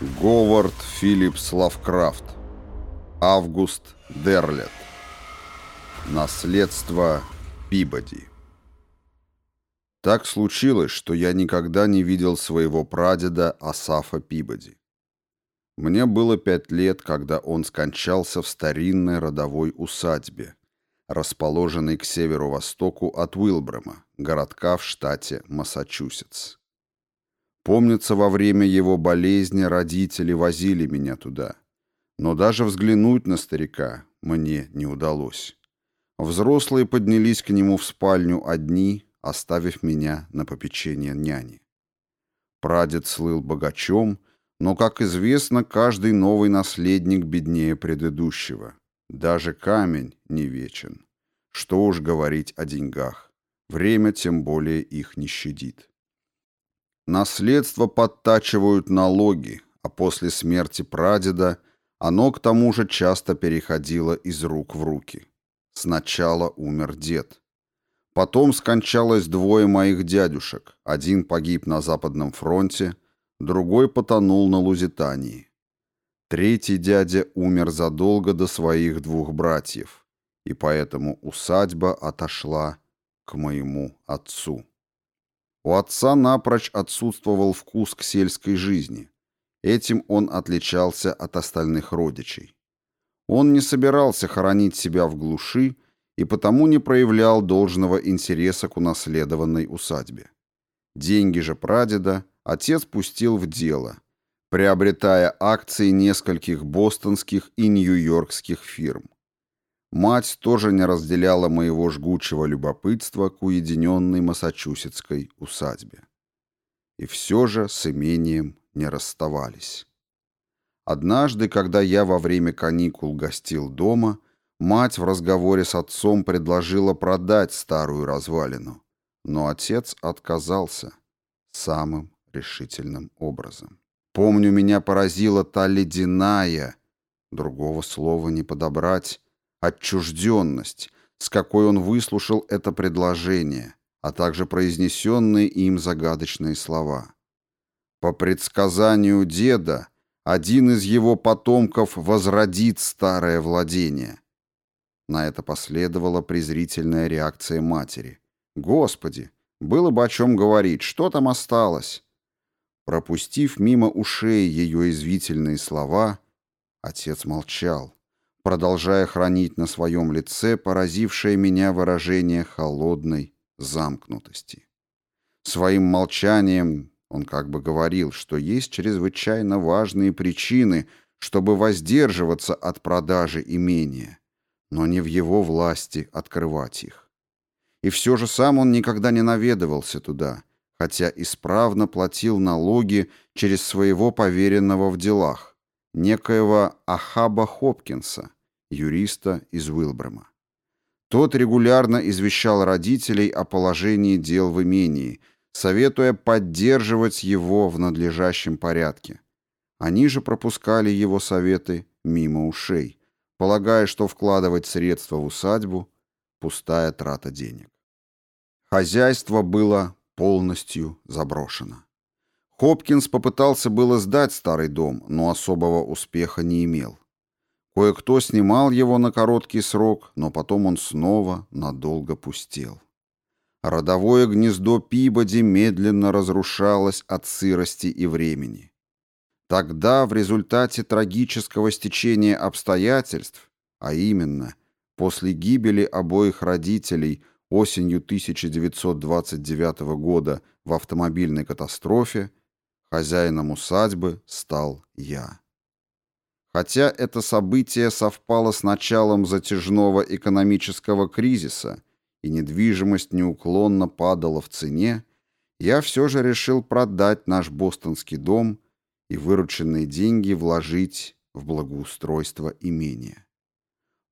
Говард Филлипс Лавкрафт. Август Дерлет. Наследство Пибоди. Так случилось, что я никогда не видел своего прадеда Асафа Пибоди. Мне было пять лет, когда он скончался в старинной родовой усадьбе, расположенной к северо-востоку от Уилбрема, городка в штате Массачусетс. Помнится, во время его болезни родители возили меня туда. Но даже взглянуть на старика мне не удалось. Взрослые поднялись к нему в спальню одни, оставив меня на попечение няни. Прадед слыл богачом, но, как известно, каждый новый наследник беднее предыдущего. Даже камень не вечен. Что уж говорить о деньгах. Время тем более их не щадит. Наследство подтачивают налоги, а после смерти прадеда оно к тому же часто переходило из рук в руки. Сначала умер дед. Потом скончалось двое моих дядюшек. Один погиб на Западном фронте, другой потонул на Лузитании. Третий дядя умер задолго до своих двух братьев, и поэтому усадьба отошла к моему отцу. У отца напрочь отсутствовал вкус к сельской жизни. Этим он отличался от остальных родичей. Он не собирался хоронить себя в глуши и потому не проявлял должного интереса к унаследованной усадьбе. Деньги же прадеда отец пустил в дело, приобретая акции нескольких бостонских и нью-йоркских фирм. Мать тоже не разделяла моего жгучего любопытства к уединенной массачусетской усадьбе. И все же с имением не расставались. Однажды, когда я во время каникул гостил дома, мать в разговоре с отцом предложила продать старую развалину, но отец отказался самым решительным образом. Помню, меня поразила та ледяная, другого слова не подобрать, отчужденность, с какой он выслушал это предложение, а также произнесенные им загадочные слова. По предсказанию деда, один из его потомков возродит старое владение. На это последовала презрительная реакция матери. «Господи, было бы о чем говорить, что там осталось?» Пропустив мимо ушей ее извительные слова, отец молчал продолжая хранить на своем лице поразившее меня выражение холодной замкнутости. Своим молчанием он как бы говорил, что есть чрезвычайно важные причины, чтобы воздерживаться от продажи имения, но не в его власти открывать их. И все же сам он никогда не наведывался туда, хотя исправно платил налоги через своего поверенного в делах, некоего Ахаба Хопкинса, юриста из Уилбрема. Тот регулярно извещал родителей о положении дел в имении, советуя поддерживать его в надлежащем порядке. Они же пропускали его советы мимо ушей, полагая, что вкладывать средства в усадьбу – пустая трата денег. Хозяйство было полностью заброшено. Хопкинс попытался было сдать старый дом, но особого успеха не имел. Кое-кто снимал его на короткий срок, но потом он снова надолго пустел. Родовое гнездо Пибоди медленно разрушалось от сырости и времени. Тогда, в результате трагического стечения обстоятельств, а именно, после гибели обоих родителей осенью 1929 года в автомобильной катастрофе, хозяином усадьбы стал я. Хотя это событие совпало с началом затяжного экономического кризиса и недвижимость неуклонно падала в цене, я все же решил продать наш бостонский дом и вырученные деньги вложить в благоустройство имения.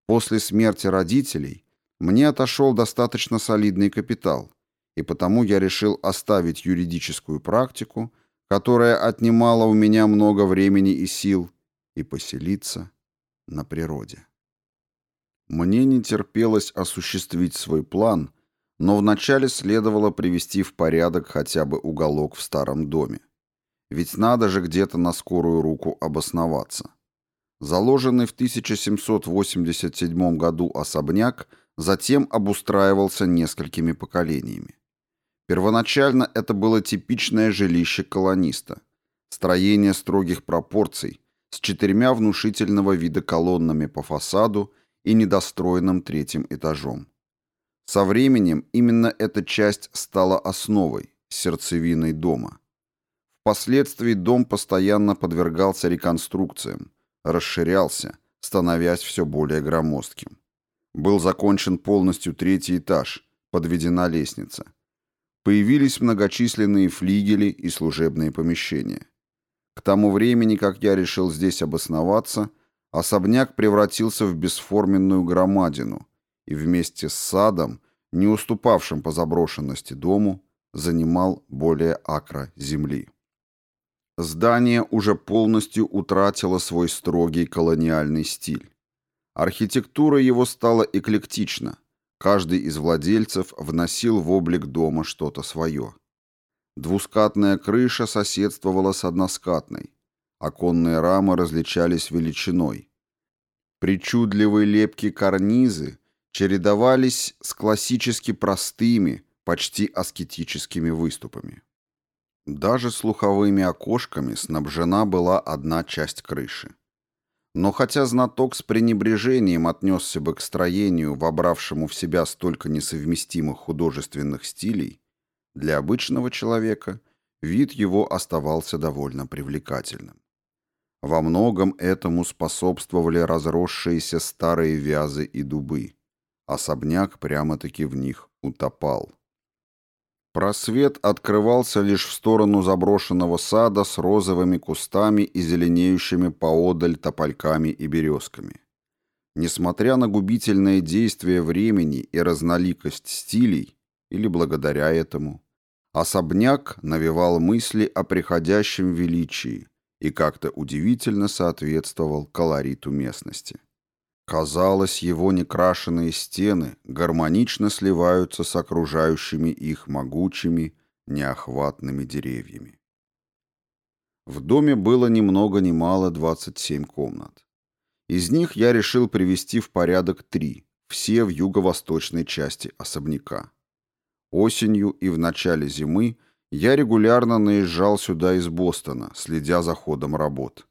После смерти родителей мне отошел достаточно солидный капитал, и потому я решил оставить юридическую практику, которая отнимала у меня много времени и сил, и поселиться на природе. Мне не терпелось осуществить свой план, но вначале следовало привести в порядок хотя бы уголок в старом доме. ведь надо же где-то на скорую руку обосноваться. Заложенный в 1787 году особняк затем обустраивался несколькими поколениями. Первоначально это было типичное жилище колониста. Строение строгих пропорций, с четырьмя внушительного вида колоннами по фасаду и недостроенным третьим этажом. Со временем именно эта часть стала основой, сердцевиной дома. Впоследствии дом постоянно подвергался реконструкциям, расширялся, становясь все более громоздким. Был закончен полностью третий этаж, подведена лестница. Появились многочисленные флигели и служебные помещения. К тому времени, как я решил здесь обосноваться, особняк превратился в бесформенную громадину и вместе с садом, не уступавшим по заброшенности дому, занимал более акра земли. Здание уже полностью утратило свой строгий колониальный стиль. Архитектура его стала эклектична. Каждый из владельцев вносил в облик дома что-то свое. Двускатная крыша соседствовала с односкатной. Оконные рамы различались величиной. Причудливые лепки карнизы чередовались с классически простыми, почти аскетическими выступами. Даже слуховыми окошками снабжена была одна часть крыши. Но хотя знаток с пренебрежением отнесся бы к строению, вобравшему в себя столько несовместимых художественных стилей, для обычного человека вид его оставался довольно привлекательным. Во многом этому способствовали разросшиеся старые вязы и дубы. Особняк прямо-таки в них утопал. Просвет открывался лишь в сторону заброшенного сада с розовыми кустами и зеленеющими поодаль топольками и березками. Несмотря на губительное действие времени и разноликость стилей, или благодаря этому, особняк навевал мысли о приходящем величии и как-то удивительно соответствовал колориту местности. Казалось, его некрашенные стены гармонично сливаются с окружающими их могучими, неохватными деревьями. В доме было ни много ни мало 27 комнат. Из них я решил привести в порядок три, все в юго-восточной части особняка. Осенью и в начале зимы я регулярно наезжал сюда из Бостона, следя за ходом работ.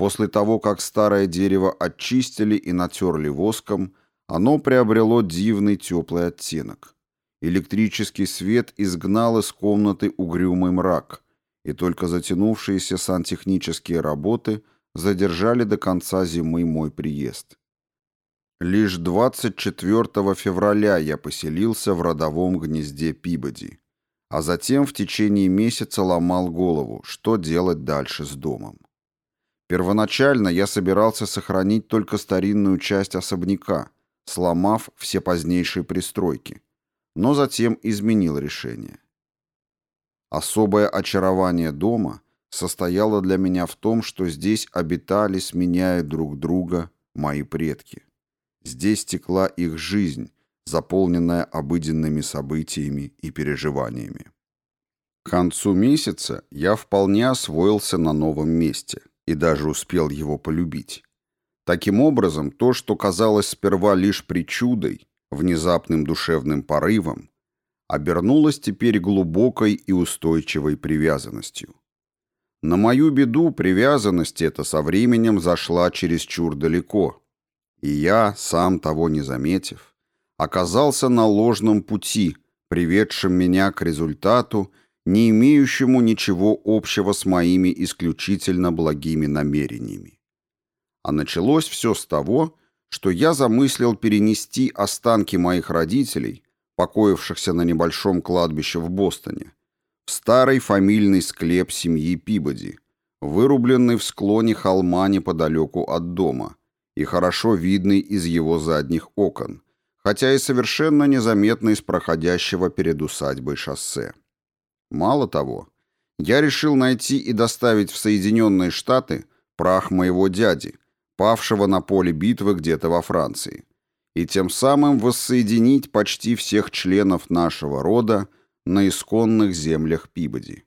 После того, как старое дерево очистили и натерли воском, оно приобрело дивный теплый оттенок. Электрический свет изгнал из комнаты угрюмый мрак, и только затянувшиеся сантехнические работы задержали до конца зимы мой приезд. Лишь 24 февраля я поселился в родовом гнезде Пибоди, а затем в течение месяца ломал голову, что делать дальше с домом. Первоначально я собирался сохранить только старинную часть особняка, сломав все позднейшие пристройки, но затем изменил решение. Особое очарование дома состояло для меня в том, что здесь обитали, сменяя друг друга, мои предки. Здесь текла их жизнь, заполненная обыденными событиями и переживаниями. К концу месяца я вполне освоился на новом месте и даже успел его полюбить. Таким образом, то, что казалось сперва лишь причудой, внезапным душевным порывом, обернулось теперь глубокой и устойчивой привязанностью. На мою беду привязанность эта со временем зашла чересчур далеко, и я, сам того не заметив, оказался на ложном пути, приведшем меня к результату, не имеющему ничего общего с моими исключительно благими намерениями. А началось все с того, что я замыслил перенести останки моих родителей, покоившихся на небольшом кладбище в Бостоне, в старый фамильный склеп семьи Пибоди, вырубленный в склоне холма неподалеку от дома и хорошо видный из его задних окон, хотя и совершенно незаметный с проходящего перед усадьбой шоссе. Мало того, я решил найти и доставить в Соединенные Штаты прах моего дяди, павшего на поле битвы где-то во Франции, и тем самым воссоединить почти всех членов нашего рода на исконных землях Пибоди.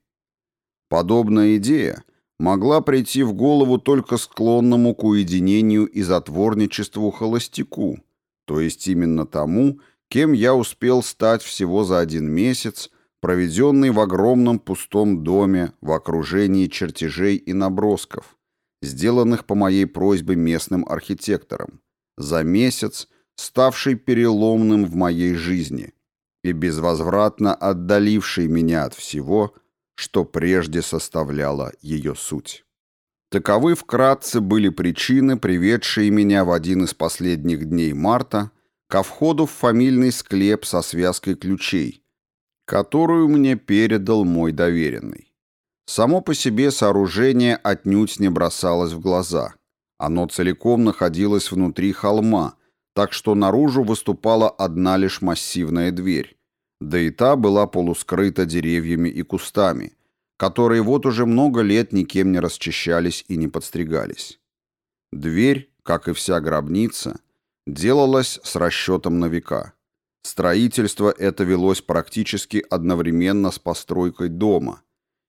Подобная идея могла прийти в голову только склонному к уединению и затворничеству холостяку, то есть именно тому, кем я успел стать всего за один месяц, проведенный в огромном пустом доме в окружении чертежей и набросков, сделанных по моей просьбе местным архитектором, за месяц, ставший переломным в моей жизни и безвозвратно отдаливший меня от всего, что прежде составляло ее суть. Таковы вкратце были причины, приведшие меня в один из последних дней марта ко входу в фамильный склеп со связкой ключей, которую мне передал мой доверенный. Само по себе сооружение отнюдь не бросалось в глаза. Оно целиком находилось внутри холма, так что наружу выступала одна лишь массивная дверь, да и та была полускрыта деревьями и кустами, которые вот уже много лет никем не расчищались и не подстригались. Дверь, как и вся гробница, делалась с расчетом на века. Строительство это велось практически одновременно с постройкой дома,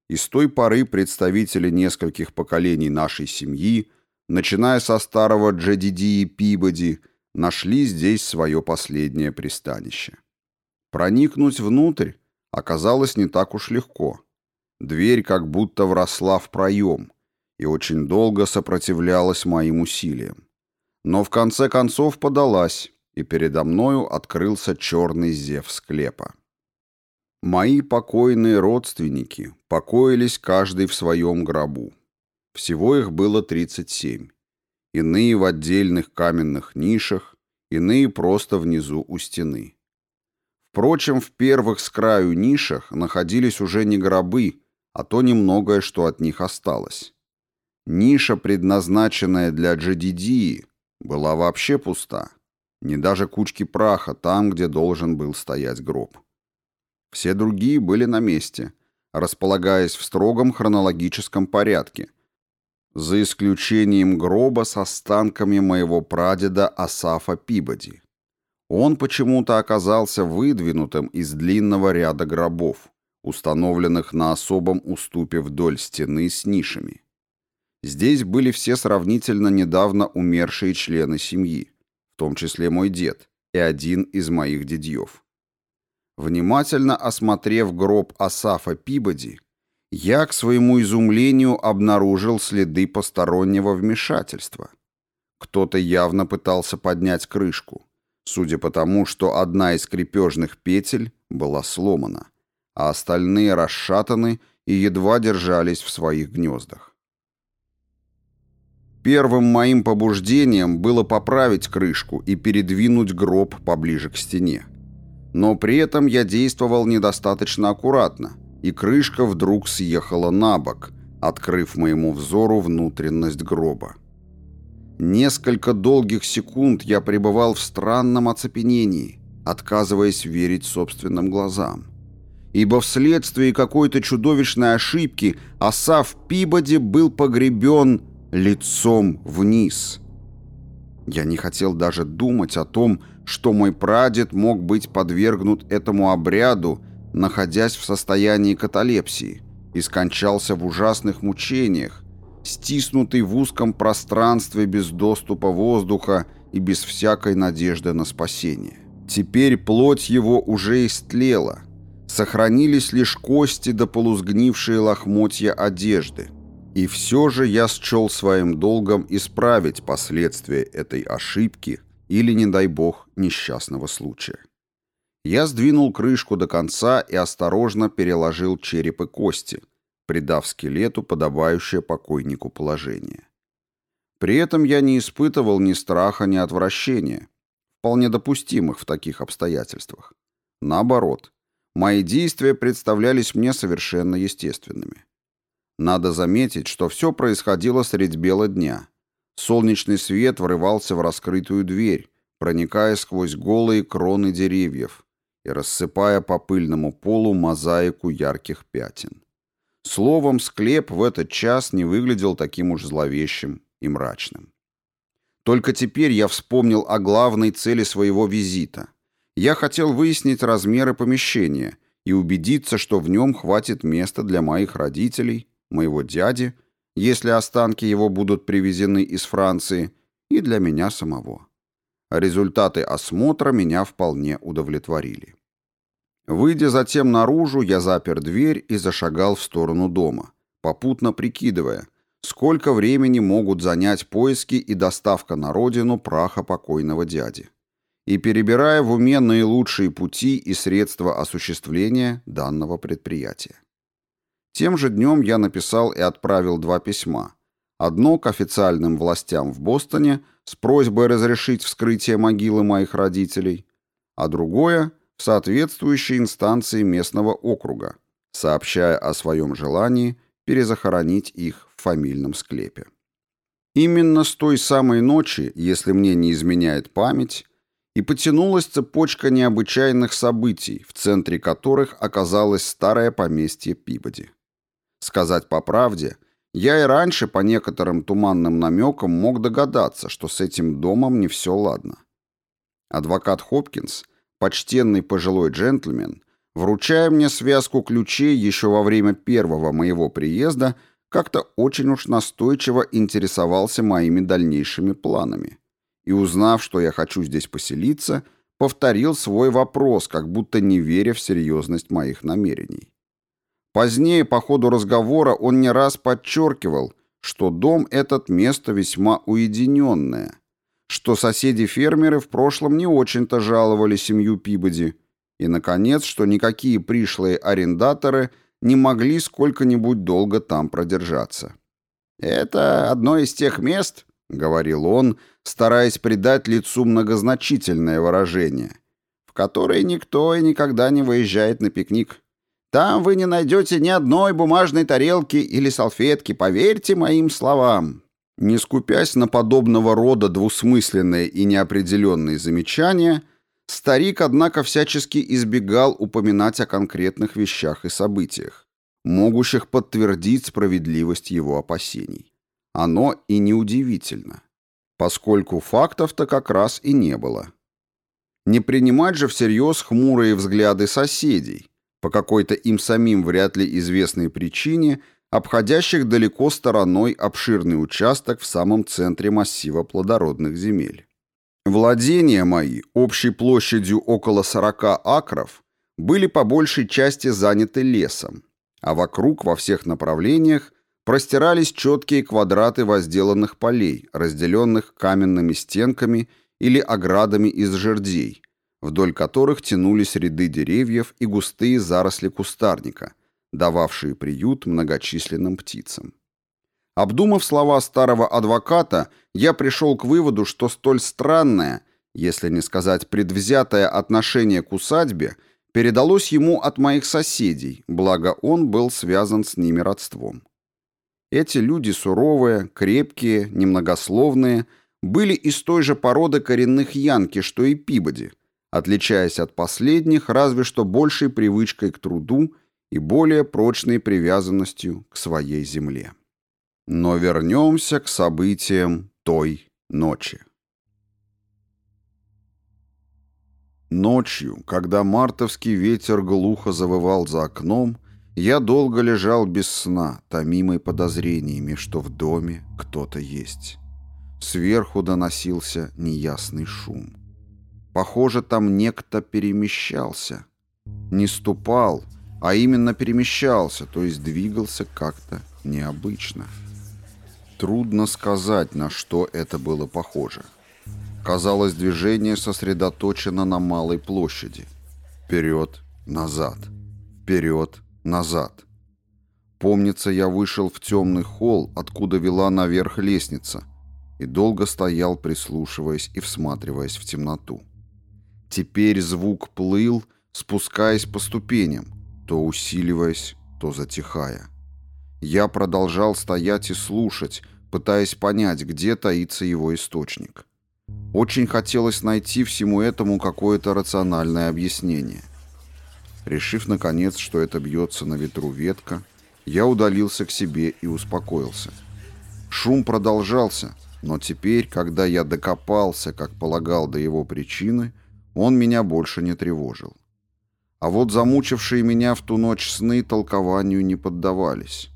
и с той поры представители нескольких поколений нашей семьи, начиная со старого Джедидии Пибоди, нашли здесь свое последнее пристанище. Проникнуть внутрь оказалось не так уж легко. Дверь как будто вросла в проем и очень долго сопротивлялась моим усилиям. Но в конце концов подалась, и передо мною открылся черный зев склепа. Мои покойные родственники покоились каждый в своем гробу. Всего их было 37. Иные в отдельных каменных нишах, иные просто внизу у стены. Впрочем, в первых с краю нишах находились уже не гробы, а то немногое, что от них осталось. Ниша, предназначенная для Джадидии, была вообще пуста. Не даже кучки праха там, где должен был стоять гроб. Все другие были на месте, располагаясь в строгом хронологическом порядке, за исключением гроба с останками моего прадеда Асафа Пибоди. Он почему-то оказался выдвинутым из длинного ряда гробов, установленных на особом уступе вдоль стены с нишами. Здесь были все сравнительно недавно умершие члены семьи, в том числе мой дед и один из моих дедьев. Внимательно осмотрев гроб Асафа Пибоди, я, к своему изумлению, обнаружил следы постороннего вмешательства. Кто-то явно пытался поднять крышку, судя по тому, что одна из крепежных петель была сломана, а остальные расшатаны и едва держались в своих гнездах. Первым моим побуждением было поправить крышку и передвинуть гроб поближе к стене. Но при этом я действовал недостаточно аккуратно, и крышка вдруг съехала на бок, открыв моему взору внутренность гроба. Несколько долгих секунд я пребывал в странном оцепенении, отказываясь верить собственным глазам. Ибо вследствие какой-то чудовищной ошибки Асав Пибоди был погребен лицом вниз. Я не хотел даже думать о том, что мой прадед мог быть подвергнут этому обряду, находясь в состоянии каталепсии, и скончался в ужасных мучениях, стиснутый в узком пространстве без доступа воздуха и без всякой надежды на спасение. Теперь плоть его уже истлела, сохранились лишь кости да полузгнившие лохмотья одежды. И все же я счел своим долгом исправить последствия этой ошибки или, не дай бог, несчастного случая. Я сдвинул крышку до конца и осторожно переложил череп и кости, придав скелету подобающее покойнику положение. При этом я не испытывал ни страха, ни отвращения, вполне допустимых в таких обстоятельствах. Наоборот, мои действия представлялись мне совершенно естественными. Надо заметить, что все происходило средь бела дня. Солнечный свет врывался в раскрытую дверь, проникая сквозь голые кроны деревьев и рассыпая по пыльному полу мозаику ярких пятен. Словом, склеп в этот час не выглядел таким уж зловещим и мрачным. Только теперь я вспомнил о главной цели своего визита. Я хотел выяснить размеры помещения и убедиться, что в нем хватит места для моих родителей, моего дяди, если останки его будут привезены из Франции, и для меня самого. Результаты осмотра меня вполне удовлетворили. Выйдя затем наружу, я запер дверь и зашагал в сторону дома, попутно прикидывая, сколько времени могут занять поиски и доставка на родину праха покойного дяди, и перебирая в уме наилучшие пути и средства осуществления данного предприятия. Тем же днем я написал и отправил два письма. Одно к официальным властям в Бостоне с просьбой разрешить вскрытие могилы моих родителей, а другое — в соответствующей инстанции местного округа, сообщая о своем желании перезахоронить их в фамильном склепе. Именно с той самой ночи, если мне не изменяет память, и потянулась цепочка необычайных событий, в центре которых оказалось старое поместье Пибоди. Сказать по правде, я и раньше по некоторым туманным намекам мог догадаться, что с этим домом не все ладно. Адвокат Хопкинс – почтенный пожилой джентльмен, вручая мне связку ключей еще во время первого моего приезда, как-то очень уж настойчиво интересовался моими дальнейшими планами. И узнав, что я хочу здесь поселиться, повторил свой вопрос, как будто не веря в серьезность моих намерений. Позднее, по ходу разговора, он не раз подчеркивал, что дом этот место весьма уединенное – что соседи-фермеры в прошлом не очень-то жаловали семью Пибоди, и, наконец, что никакие пришлые арендаторы не могли сколько-нибудь долго там продержаться. «Это одно из тех мест», — говорил он, стараясь придать лицу многозначительное выражение, «в которые никто и никогда не выезжает на пикник. Там вы не найдете ни одной бумажной тарелки или салфетки, поверьте моим словам. Не скупясь на подобного рода двусмысленные и неопределенные замечания, старик, однако, всячески избегал упоминать о конкретных вещах и событиях, могущих подтвердить справедливость его опасений. Оно и неудивительно, поскольку фактов-то как раз и не было. Не принимать же всерьез хмурые взгляды соседей, по какой-то им самим вряд ли известной причине – обходящих далеко стороной обширный участок в самом центре массива плодородных земель. Владения мои, общей площадью около 40 акров, были по большей части заняты лесом, а вокруг во всех направлениях простирались четкие квадраты возделанных полей, разделенных каменными стенками или оградами из жердей, вдоль которых тянулись ряды деревьев и густые заросли кустарника – дававшие приют многочисленным птицам. Обдумав слова старого адвоката, я пришел к выводу, что столь странное, если не сказать предвзятое отношение к усадьбе передалось ему от моих соседей, благо он был связан с ними родством. Эти люди суровые, крепкие, немногословные, были из той же породы коренных янки, что и Пибоди, отличаясь от последних разве что большей привычкой к труду и более прочной привязанностью к своей земле. Но вернемся к событиям той ночи. Ночью, когда мартовский ветер глухо завывал за окном, я долго лежал без сна, томимый подозрениями, что в доме кто-то есть. Сверху доносился неясный шум. Похоже, там некто перемещался. Не ступал, а именно перемещался, то есть двигался как-то необычно. Трудно сказать, на что это было похоже. Казалось, движение сосредоточено на малой площади. Вперед, назад, вперед, назад. Помнится, я вышел в темный холл, откуда вела наверх лестница, и долго стоял, прислушиваясь и всматриваясь в темноту. Теперь звук плыл, спускаясь по ступеням, то усиливаясь, то затихая. Я продолжал стоять и слушать, пытаясь понять, где таится его источник. Очень хотелось найти всему этому какое-то рациональное объяснение. Решив, наконец, что это бьется на ветру ветка, я удалился к себе и успокоился. Шум продолжался, но теперь, когда я докопался, как полагал, до его причины, он меня больше не тревожил. А вот замучившие меня в ту ночь сны толкованию не поддавались.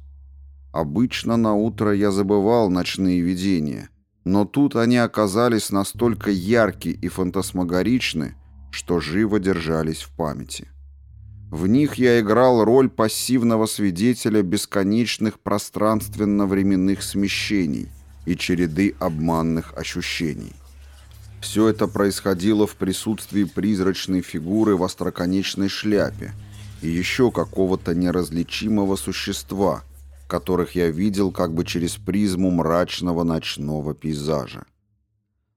Обычно на утро я забывал ночные видения, но тут они оказались настолько ярки и фантасмагоричны, что живо держались в памяти. В них я играл роль пассивного свидетеля бесконечных пространственно-временных смещений и череды обманных ощущений. Все это происходило в присутствии призрачной фигуры в остроконечной шляпе и еще какого-то неразличимого существа, которых я видел как бы через призму мрачного ночного пейзажа.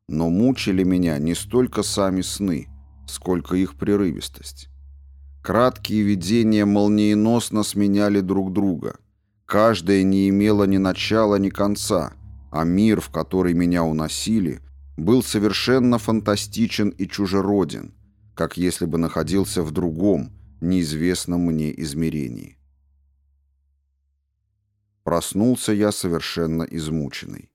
Но мучили меня не столько сами сны, сколько их прерывистость. Краткие видения молниеносно сменяли друг друга. Каждое не имело ни начала, ни конца, а мир, в который меня уносили, был совершенно фантастичен и чужероден, как если бы находился в другом, неизвестном мне измерении. Проснулся я совершенно измученный.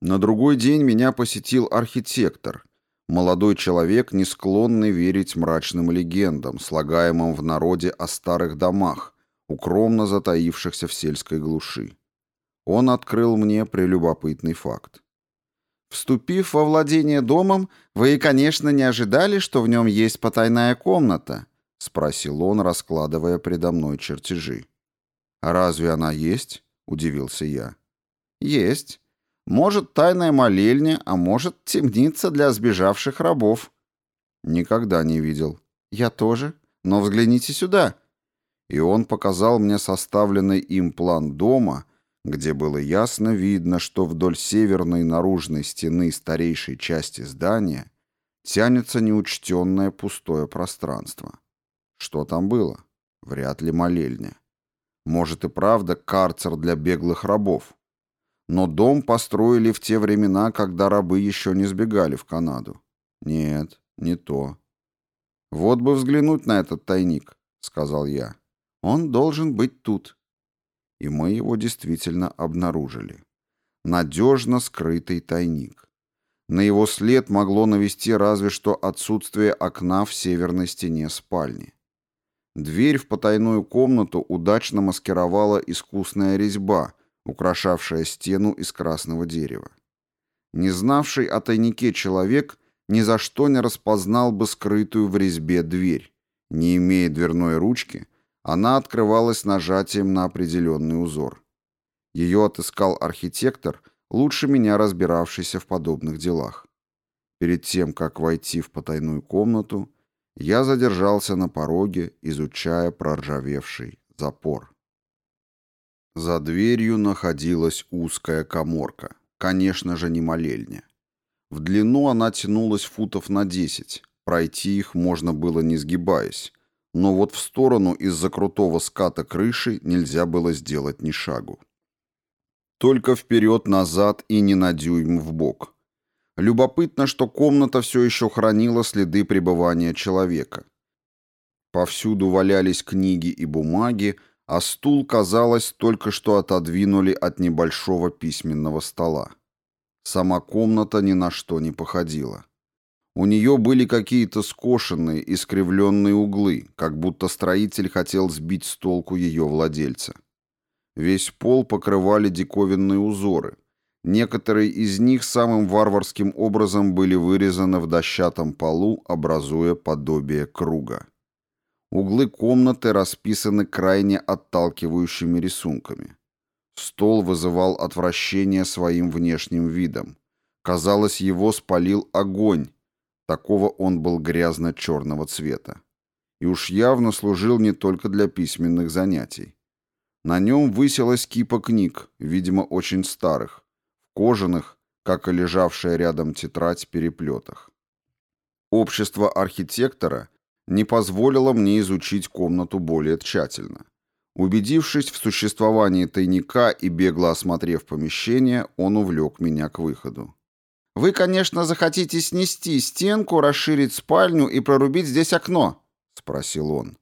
На другой день меня посетил архитектор, Молодой человек, не склонный верить мрачным легендам, слагаемым в народе о старых домах, укромно затаившихся в сельской глуши. Он открыл мне прелюбопытный факт. Вступив во владение домом, вы, конечно, не ожидали, что в нем есть потайная комната, спросил он, раскладывая предо мной чертежи. Разве она есть? удивился я. Есть. Может, тайная молельня, а может, темница для сбежавших рабов. Никогда не видел. Я тоже. Но взгляните сюда. И он показал мне составленный им план дома, где было ясно видно, что вдоль северной наружной стены старейшей части здания тянется неучтенное пустое пространство. Что там было? Вряд ли молельня. Может и правда карцер для беглых рабов. Но дом построили в те времена, когда рабы еще не сбегали в Канаду. Нет, не то. Вот бы взглянуть на этот тайник, сказал я. Он должен быть тут. И мы его действительно обнаружили. Надежно скрытый тайник. На его след могло навести разве что отсутствие окна в северной стене спальни. Дверь в потайную комнату удачно маскировала искусная резьба, украшавшая стену из красного дерева. Не знавший о тайнике человек ни за что не распознал бы скрытую в резьбе дверь. Не имея дверной ручки, она открывалась нажатием на определенный узор. Ее отыскал архитектор, лучше меня разбиравшийся в подобных делах. Перед тем, как войти в потайную комнату, я задержался на пороге, изучая проржавевший запор. За дверью находилась узкая коморка, конечно же, не молельня. В длину она тянулась футов на десять, пройти их можно было не сгибаясь, но вот в сторону из-за крутого ската крыши нельзя было сделать ни шагу. Только вперед-назад и не на дюйм в бок. Любопытно, что комната все еще хранила следы пребывания человека. Повсюду валялись книги и бумаги, а стул, казалось, только что отодвинули от небольшого письменного стола. Сама комната ни на что не походила. У нее были какие-то скошенные, искривленные углы, как будто строитель хотел сбить с толку ее владельца. Весь пол покрывали диковинные узоры. Некоторые из них самым варварским образом были вырезаны в дощатом полу, образуя подобие круга. Углы комнаты расписаны крайне отталкивающими рисунками. Стол вызывал отвращение своим внешним видом. Казалось, его спалил огонь. Такого он был грязно-черного цвета. И уж явно служил не только для письменных занятий. На нем высилась кипа книг, видимо, очень старых, в кожаных, как и лежавшая рядом тетрадь, переплетах. Общество архитектора — не позволило мне изучить комнату более тщательно. Убедившись в существовании тайника и бегло осмотрев помещение, он увлек меня к выходу. «Вы, конечно, захотите снести стенку, расширить спальню и прорубить здесь окно?» — спросил он.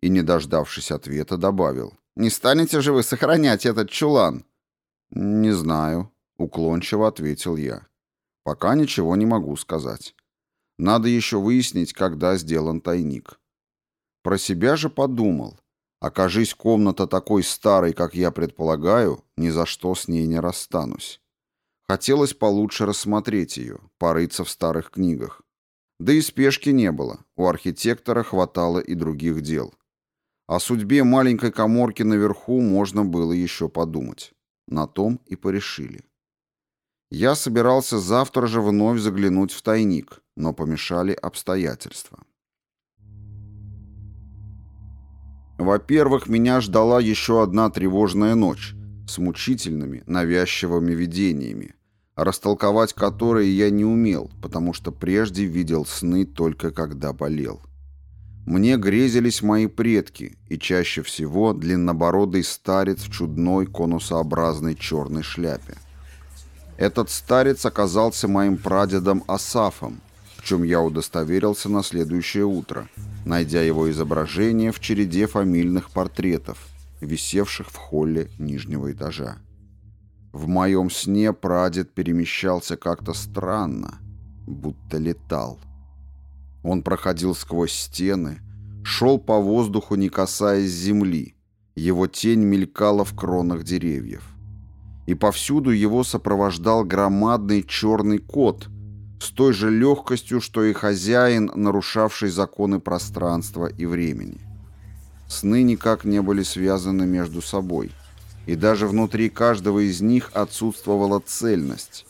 И, не дождавшись ответа, добавил. «Не станете же вы сохранять этот чулан?» «Не знаю», — уклончиво ответил я. «Пока ничего не могу сказать. Надо еще выяснить, когда сделан тайник. Про себя же подумал. Окажись комната такой старой, как я предполагаю, ни за что с ней не расстанусь. Хотелось получше рассмотреть ее, порыться в старых книгах. Да и спешки не было, у архитектора хватало и других дел. О судьбе маленькой коморки наверху можно было еще подумать. На том и порешили. Я собирался завтра же вновь заглянуть в тайник, но помешали обстоятельства. Во-первых, меня ждала еще одна тревожная ночь с мучительными, навязчивыми видениями, растолковать которые я не умел, потому что прежде видел сны только когда болел. Мне грезились мои предки, и чаще всего длиннобородый старец в чудной конусообразной черной шляпе. Этот старец оказался моим прадедом Асафом, в чем я удостоверился на следующее утро, найдя его изображение в череде фамильных портретов, висевших в холле нижнего этажа. В моем сне прадед перемещался как-то странно, будто летал. Он проходил сквозь стены, шел по воздуху, не касаясь земли. Его тень мелькала в кронах деревьев. И повсюду его сопровождал громадный черный кот с той же легкостью, что и хозяин, нарушавший законы пространства и времени. Сны никак не были связаны между собой – и даже внутри каждого из них отсутствовала цельность.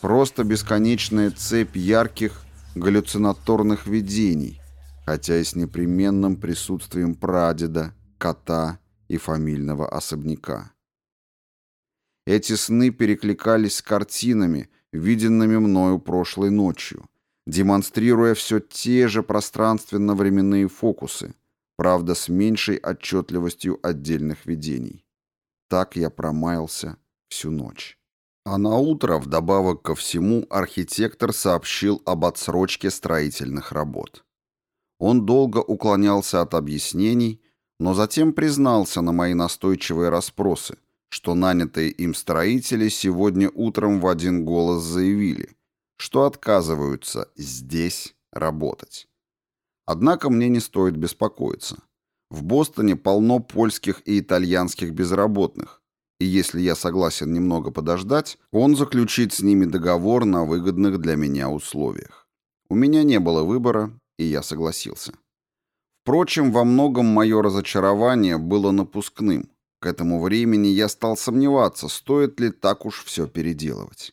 Просто бесконечная цепь ярких галлюцинаторных видений, хотя и с непременным присутствием прадеда, кота и фамильного особняка. Эти сны перекликались с картинами, виденными мною прошлой ночью, демонстрируя все те же пространственно-временные фокусы, правда с меньшей отчетливостью отдельных видений. Так я промаялся всю ночь. А на утро, вдобавок ко всему, архитектор сообщил об отсрочке строительных работ. Он долго уклонялся от объяснений, но затем признался на мои настойчивые расспросы, что нанятые им строители сегодня утром в один голос заявили, что отказываются здесь работать. Однако мне не стоит беспокоиться. В Бостоне полно польских и итальянских безработных, и если я согласен немного подождать, он заключит с ними договор на выгодных для меня условиях. У меня не было выбора, и я согласился. Впрочем, во многом мое разочарование было напускным. К этому времени я стал сомневаться, стоит ли так уж все переделывать.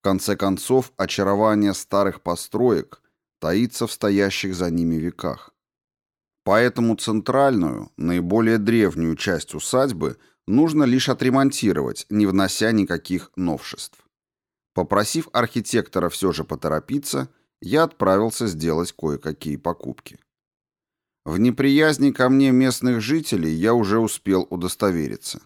В конце концов, очарование старых построек таится в стоящих за ними веках. Поэтому центральную, наиболее древнюю часть усадьбы нужно лишь отремонтировать, не внося никаких новшеств. Попросив архитектора все же поторопиться, я отправился сделать кое-какие покупки. В неприязни ко мне местных жителей я уже успел удостовериться.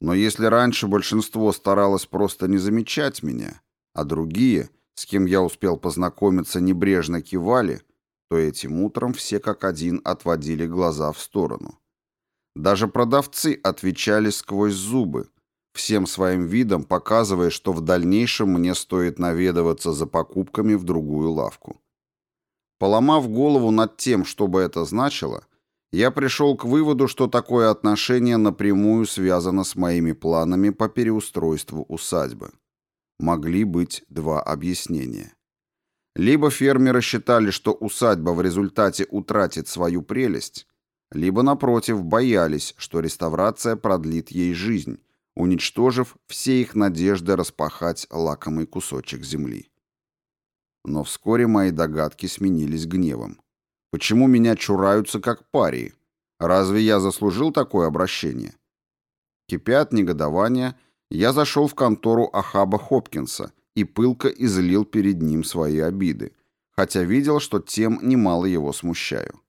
Но если раньше большинство старалось просто не замечать меня, а другие, с кем я успел познакомиться, небрежно кивали – то этим утром все как один отводили глаза в сторону. Даже продавцы отвечали сквозь зубы, всем своим видом показывая, что в дальнейшем мне стоит наведываться за покупками в другую лавку. Поломав голову над тем, что бы это значило, я пришел к выводу, что такое отношение напрямую связано с моими планами по переустройству усадьбы. Могли быть два объяснения. Либо фермеры считали, что усадьба в результате утратит свою прелесть, либо, напротив, боялись, что реставрация продлит ей жизнь, уничтожив все их надежды распахать лакомый кусочек земли. Но вскоре мои догадки сменились гневом. Почему меня чураются как парии? Разве я заслужил такое обращение? Кипя от негодования, я зашел в контору Ахаба Хопкинса и пылко излил перед ним свои обиды, хотя видел, что тем немало его смущаю.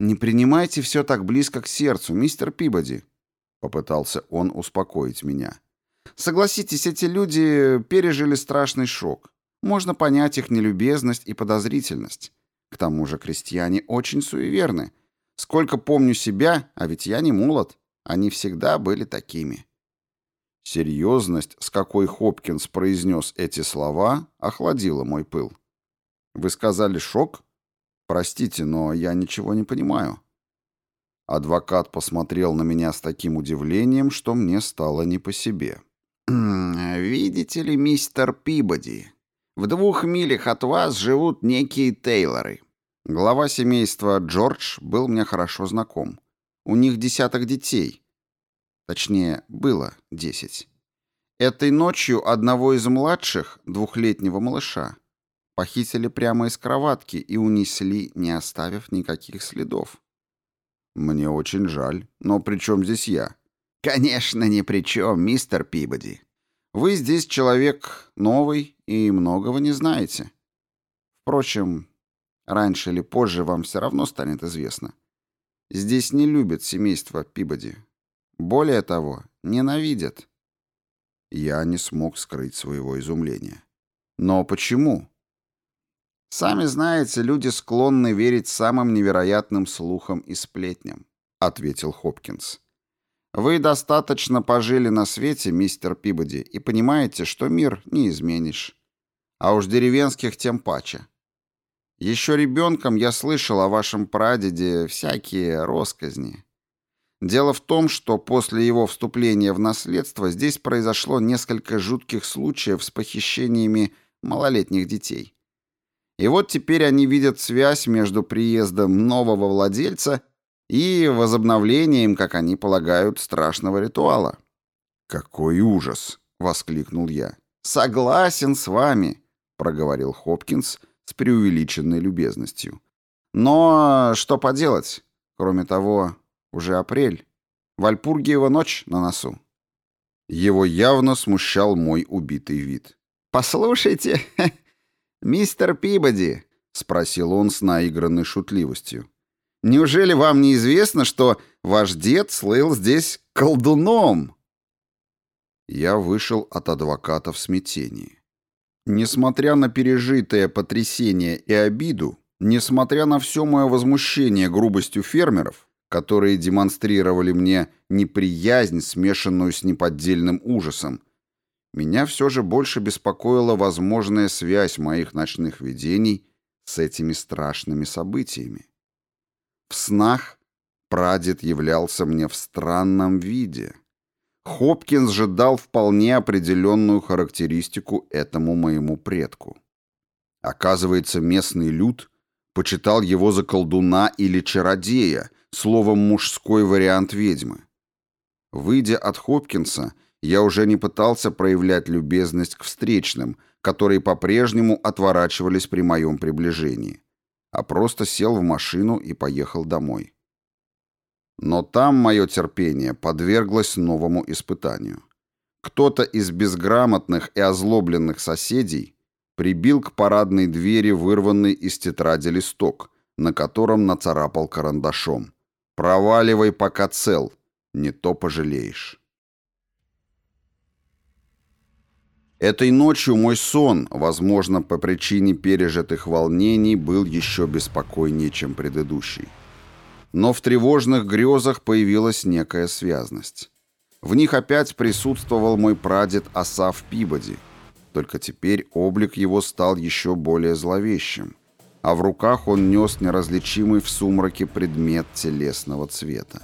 «Не принимайте все так близко к сердцу, мистер Пибоди», — попытался он успокоить меня. «Согласитесь, эти люди пережили страшный шок. Можно понять их нелюбезность и подозрительность. К тому же крестьяне очень суеверны. Сколько помню себя, а ведь я не молод, они всегда были такими». Серьезность, с какой Хопкинс произнес эти слова, охладила мой пыл. «Вы сказали шок? Простите, но я ничего не понимаю». Адвокат посмотрел на меня с таким удивлением, что мне стало не по себе. «Видите ли, мистер Пибоди, в двух милях от вас живут некие Тейлоры». Глава семейства Джордж был мне хорошо знаком. У них десяток детей. Точнее, было десять. Этой ночью одного из младших, двухлетнего малыша, похитили прямо из кроватки и унесли, не оставив никаких следов. Мне очень жаль, но при чем здесь я? Конечно, ни при чем, мистер Пибоди. Вы здесь человек новый и многого не знаете. Впрочем, раньше или позже вам все равно станет известно. Здесь не любят семейство Пибоди. Более того, ненавидят. Я не смог скрыть своего изумления. Но почему? Сами знаете, люди склонны верить самым невероятным слухам и сплетням, ответил Хопкинс. Вы достаточно пожили на свете, мистер Пибоди, и понимаете, что мир не изменишь. А уж деревенских тем паче. Еще ребенком я слышал о вашем прадеде всякие росказни. Дело в том, что после его вступления в наследство здесь произошло несколько жутких случаев с похищениями малолетних детей. И вот теперь они видят связь между приездом нового владельца и возобновлением, как они полагают, страшного ритуала. «Какой ужас!» — воскликнул я. «Согласен с вами», — проговорил Хопкинс, с преувеличенной любезностью. Но что поделать? Кроме того, уже апрель. Вальпургиева ночь на носу. Его явно смущал мой убитый вид. «Послушайте, мистер Пибоди», — спросил он с наигранной шутливостью, «неужели вам не известно, что ваш дед слыл здесь колдуном?» Я вышел от адвоката в смятении. Несмотря на пережитое потрясение и обиду, несмотря на все мое возмущение грубостью фермеров, которые демонстрировали мне неприязнь, смешанную с неподдельным ужасом, меня все же больше беспокоила возможная связь моих ночных видений с этими страшными событиями. В снах прадед являлся мне в странном виде — Хопкинс же дал вполне определенную характеристику этому моему предку. Оказывается, местный люд почитал его за колдуна или чародея, словом, мужской вариант ведьмы. Выйдя от Хопкинса, я уже не пытался проявлять любезность к встречным, которые по-прежнему отворачивались при моем приближении, а просто сел в машину и поехал домой. Но там мое терпение подверглось новому испытанию. Кто-то из безграмотных и озлобленных соседей прибил к парадной двери вырванный из тетради листок, на котором нацарапал карандашом. «Проваливай, пока цел, не то пожалеешь». Этой ночью мой сон, возможно, по причине пережитых волнений, был еще беспокойнее, чем предыдущий но в тревожных грезах появилась некая связность. В них опять присутствовал мой прадед Асав Пибоди, только теперь облик его стал еще более зловещим, а в руках он нес неразличимый в сумраке предмет телесного цвета.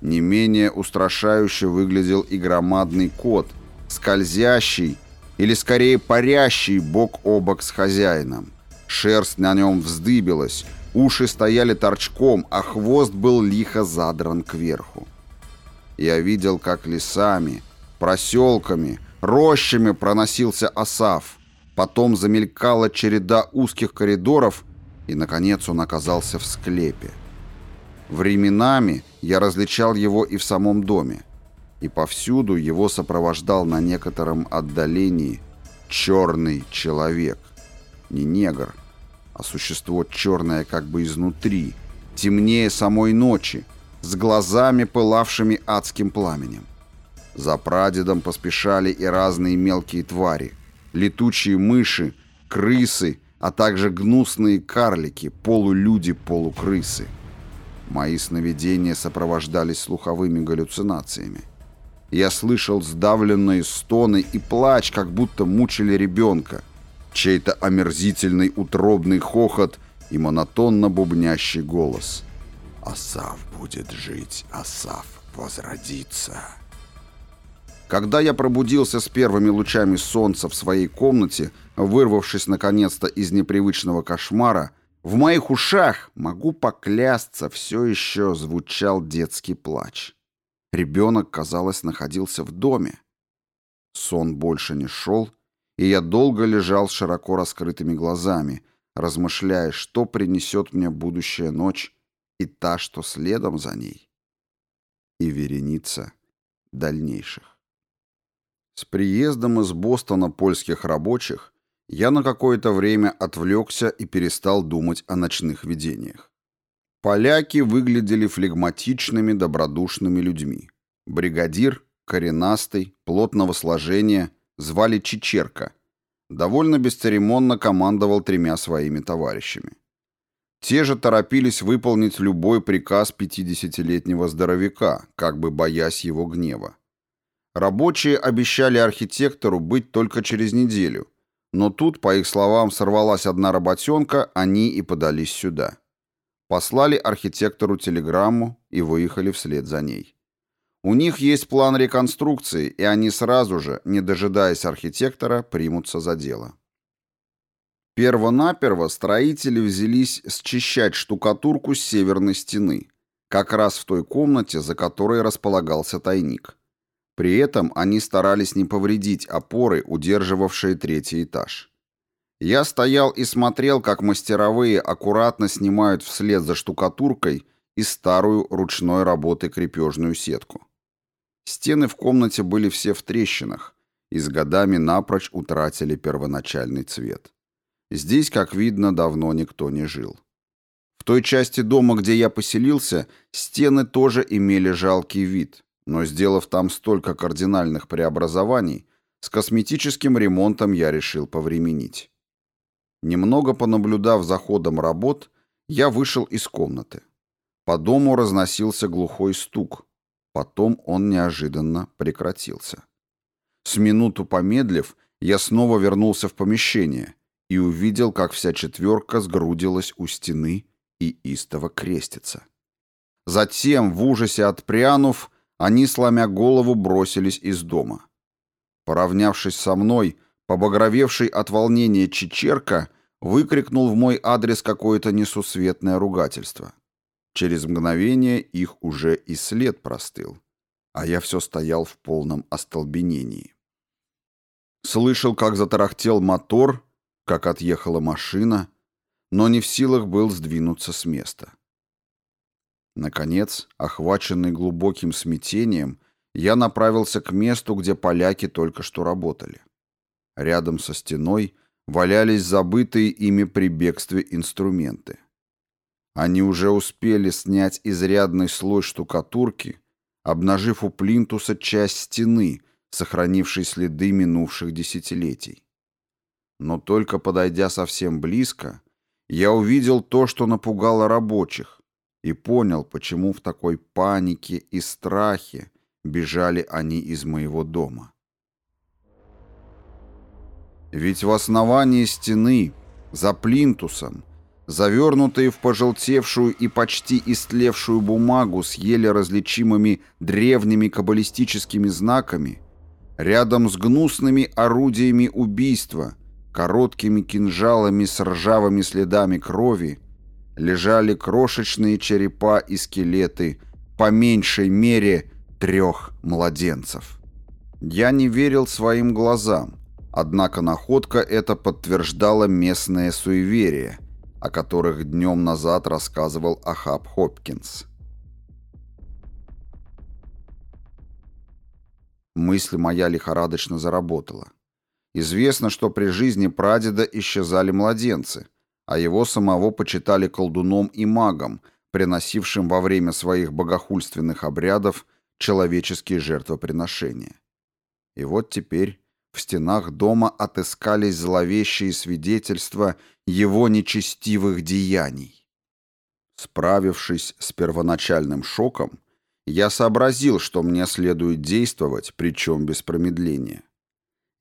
Не менее устрашающе выглядел и громадный кот, скользящий или скорее парящий бок о бок с хозяином. Шерсть на нем вздыбилась, Уши стояли торчком, а хвост был лихо задран кверху. Я видел, как лесами, проселками, рощами проносился осав. Потом замелькала череда узких коридоров, и, наконец, он оказался в склепе. Временами я различал его и в самом доме, и повсюду его сопровождал на некотором отдалении черный человек. Не негр, а существо черное как бы изнутри, темнее самой ночи, с глазами, пылавшими адским пламенем. За прадедом поспешали и разные мелкие твари, летучие мыши, крысы, а также гнусные карлики, полулюди-полукрысы. Мои сновидения сопровождались слуховыми галлюцинациями. Я слышал сдавленные стоны и плач, как будто мучили ребенка, чей-то омерзительный утробный хохот и монотонно бубнящий голос. Асав будет жить, Асав возродится. Когда я пробудился с первыми лучами солнца в своей комнате, вырвавшись наконец-то из непривычного кошмара, в моих ушах, могу поклясться, все еще звучал детский плач. Ребенок, казалось, находился в доме. Сон больше не шел, и я долго лежал с широко раскрытыми глазами, размышляя, что принесет мне будущая ночь и та, что следом за ней, и вереница дальнейших. С приездом из Бостона польских рабочих я на какое-то время отвлекся и перестал думать о ночных видениях. Поляки выглядели флегматичными, добродушными людьми. Бригадир, коренастый, плотного сложения, звали Чечерка, довольно бесцеремонно командовал тремя своими товарищами. Те же торопились выполнить любой приказ 50-летнего здоровяка, как бы боясь его гнева. Рабочие обещали архитектору быть только через неделю, но тут, по их словам, сорвалась одна работенка, они и подались сюда. Послали архитектору телеграмму и выехали вслед за ней. У них есть план реконструкции, и они сразу же, не дожидаясь архитектора, примутся за дело. Первонаперво строители взялись счищать штукатурку с северной стены, как раз в той комнате, за которой располагался тайник. При этом они старались не повредить опоры, удерживавшие третий этаж. Я стоял и смотрел, как мастеровые аккуратно снимают вслед за штукатуркой и старую ручной работы крепежную сетку. Стены в комнате были все в трещинах и с годами напрочь утратили первоначальный цвет. Здесь, как видно, давно никто не жил. В той части дома, где я поселился, стены тоже имели жалкий вид, но сделав там столько кардинальных преобразований, с косметическим ремонтом я решил повременить. Немного понаблюдав за ходом работ, я вышел из комнаты. По дому разносился глухой стук. Потом он неожиданно прекратился. С минуту помедлив, я снова вернулся в помещение и увидел, как вся четверка сгрудилась у стены и истово крестится. Затем, в ужасе отпрянув, они, сломя голову, бросились из дома. Поравнявшись со мной, побагровевший от волнения Чечерка выкрикнул в мой адрес какое-то несусветное ругательство. Через мгновение их уже и след простыл, а я все стоял в полном остолбенении. Слышал, как затарахтел мотор, как отъехала машина, но не в силах был сдвинуться с места. Наконец, охваченный глубоким смятением, я направился к месту, где поляки только что работали. Рядом со стеной валялись забытые ими при бегстве инструменты. Они уже успели снять изрядный слой штукатурки, обнажив у плинтуса часть стены, сохранившей следы минувших десятилетий. Но только подойдя совсем близко, я увидел то, что напугало рабочих, и понял, почему в такой панике и страхе бежали они из моего дома. Ведь в основании стены, за плинтусом, завернутые в пожелтевшую и почти истлевшую бумагу с еле различимыми древними каббалистическими знаками, рядом с гнусными орудиями убийства, короткими кинжалами с ржавыми следами крови, лежали крошечные черепа и скелеты, по меньшей мере трех младенцев. Я не верил своим глазам, однако находка это подтверждала местное суеверие, о которых днем назад рассказывал Ахаб Хопкинс. Мысль моя лихорадочно заработала. Известно, что при жизни прадеда исчезали младенцы – а его самого почитали колдуном и магом, приносившим во время своих богохульственных обрядов человеческие жертвоприношения. И вот теперь в стенах дома отыскались зловещие свидетельства его нечестивых деяний. Справившись с первоначальным шоком, я сообразил, что мне следует действовать, причем без промедления.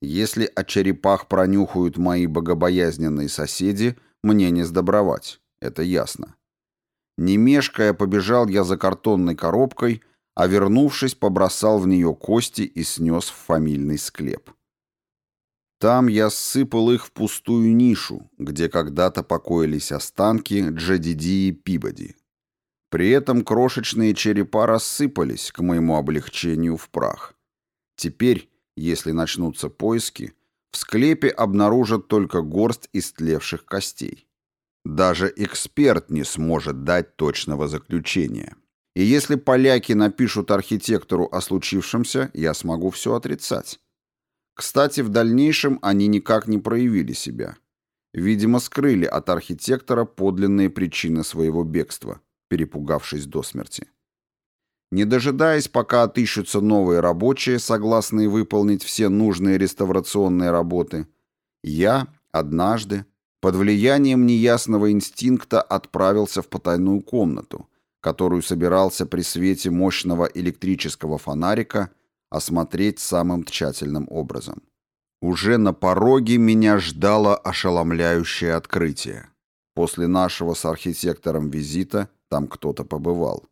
Если о черепах пронюхают мои богобоязненные соседи – мне не сдобровать, это ясно. Не мешкая, побежал я за картонной коробкой, а вернувшись, побросал в нее кости и снес в фамильный склеп. Там я ссыпал их в пустую нишу, где когда-то покоились останки Джадиди и Пибоди. При этом крошечные черепа рассыпались, к моему облегчению, в прах. Теперь, если начнутся поиски, в склепе обнаружат только горсть истлевших костей. Даже эксперт не сможет дать точного заключения. И если поляки напишут архитектору о случившемся, я смогу все отрицать. Кстати, в дальнейшем они никак не проявили себя. Видимо, скрыли от архитектора подлинные причины своего бегства, перепугавшись до смерти. Не дожидаясь, пока отыщутся новые рабочие, согласные выполнить все нужные реставрационные работы, я однажды под влиянием неясного инстинкта отправился в потайную комнату, которую собирался при свете мощного электрического фонарика осмотреть самым тщательным образом. Уже на пороге меня ждало ошеломляющее открытие. После нашего с архитектором визита там кто-то побывал.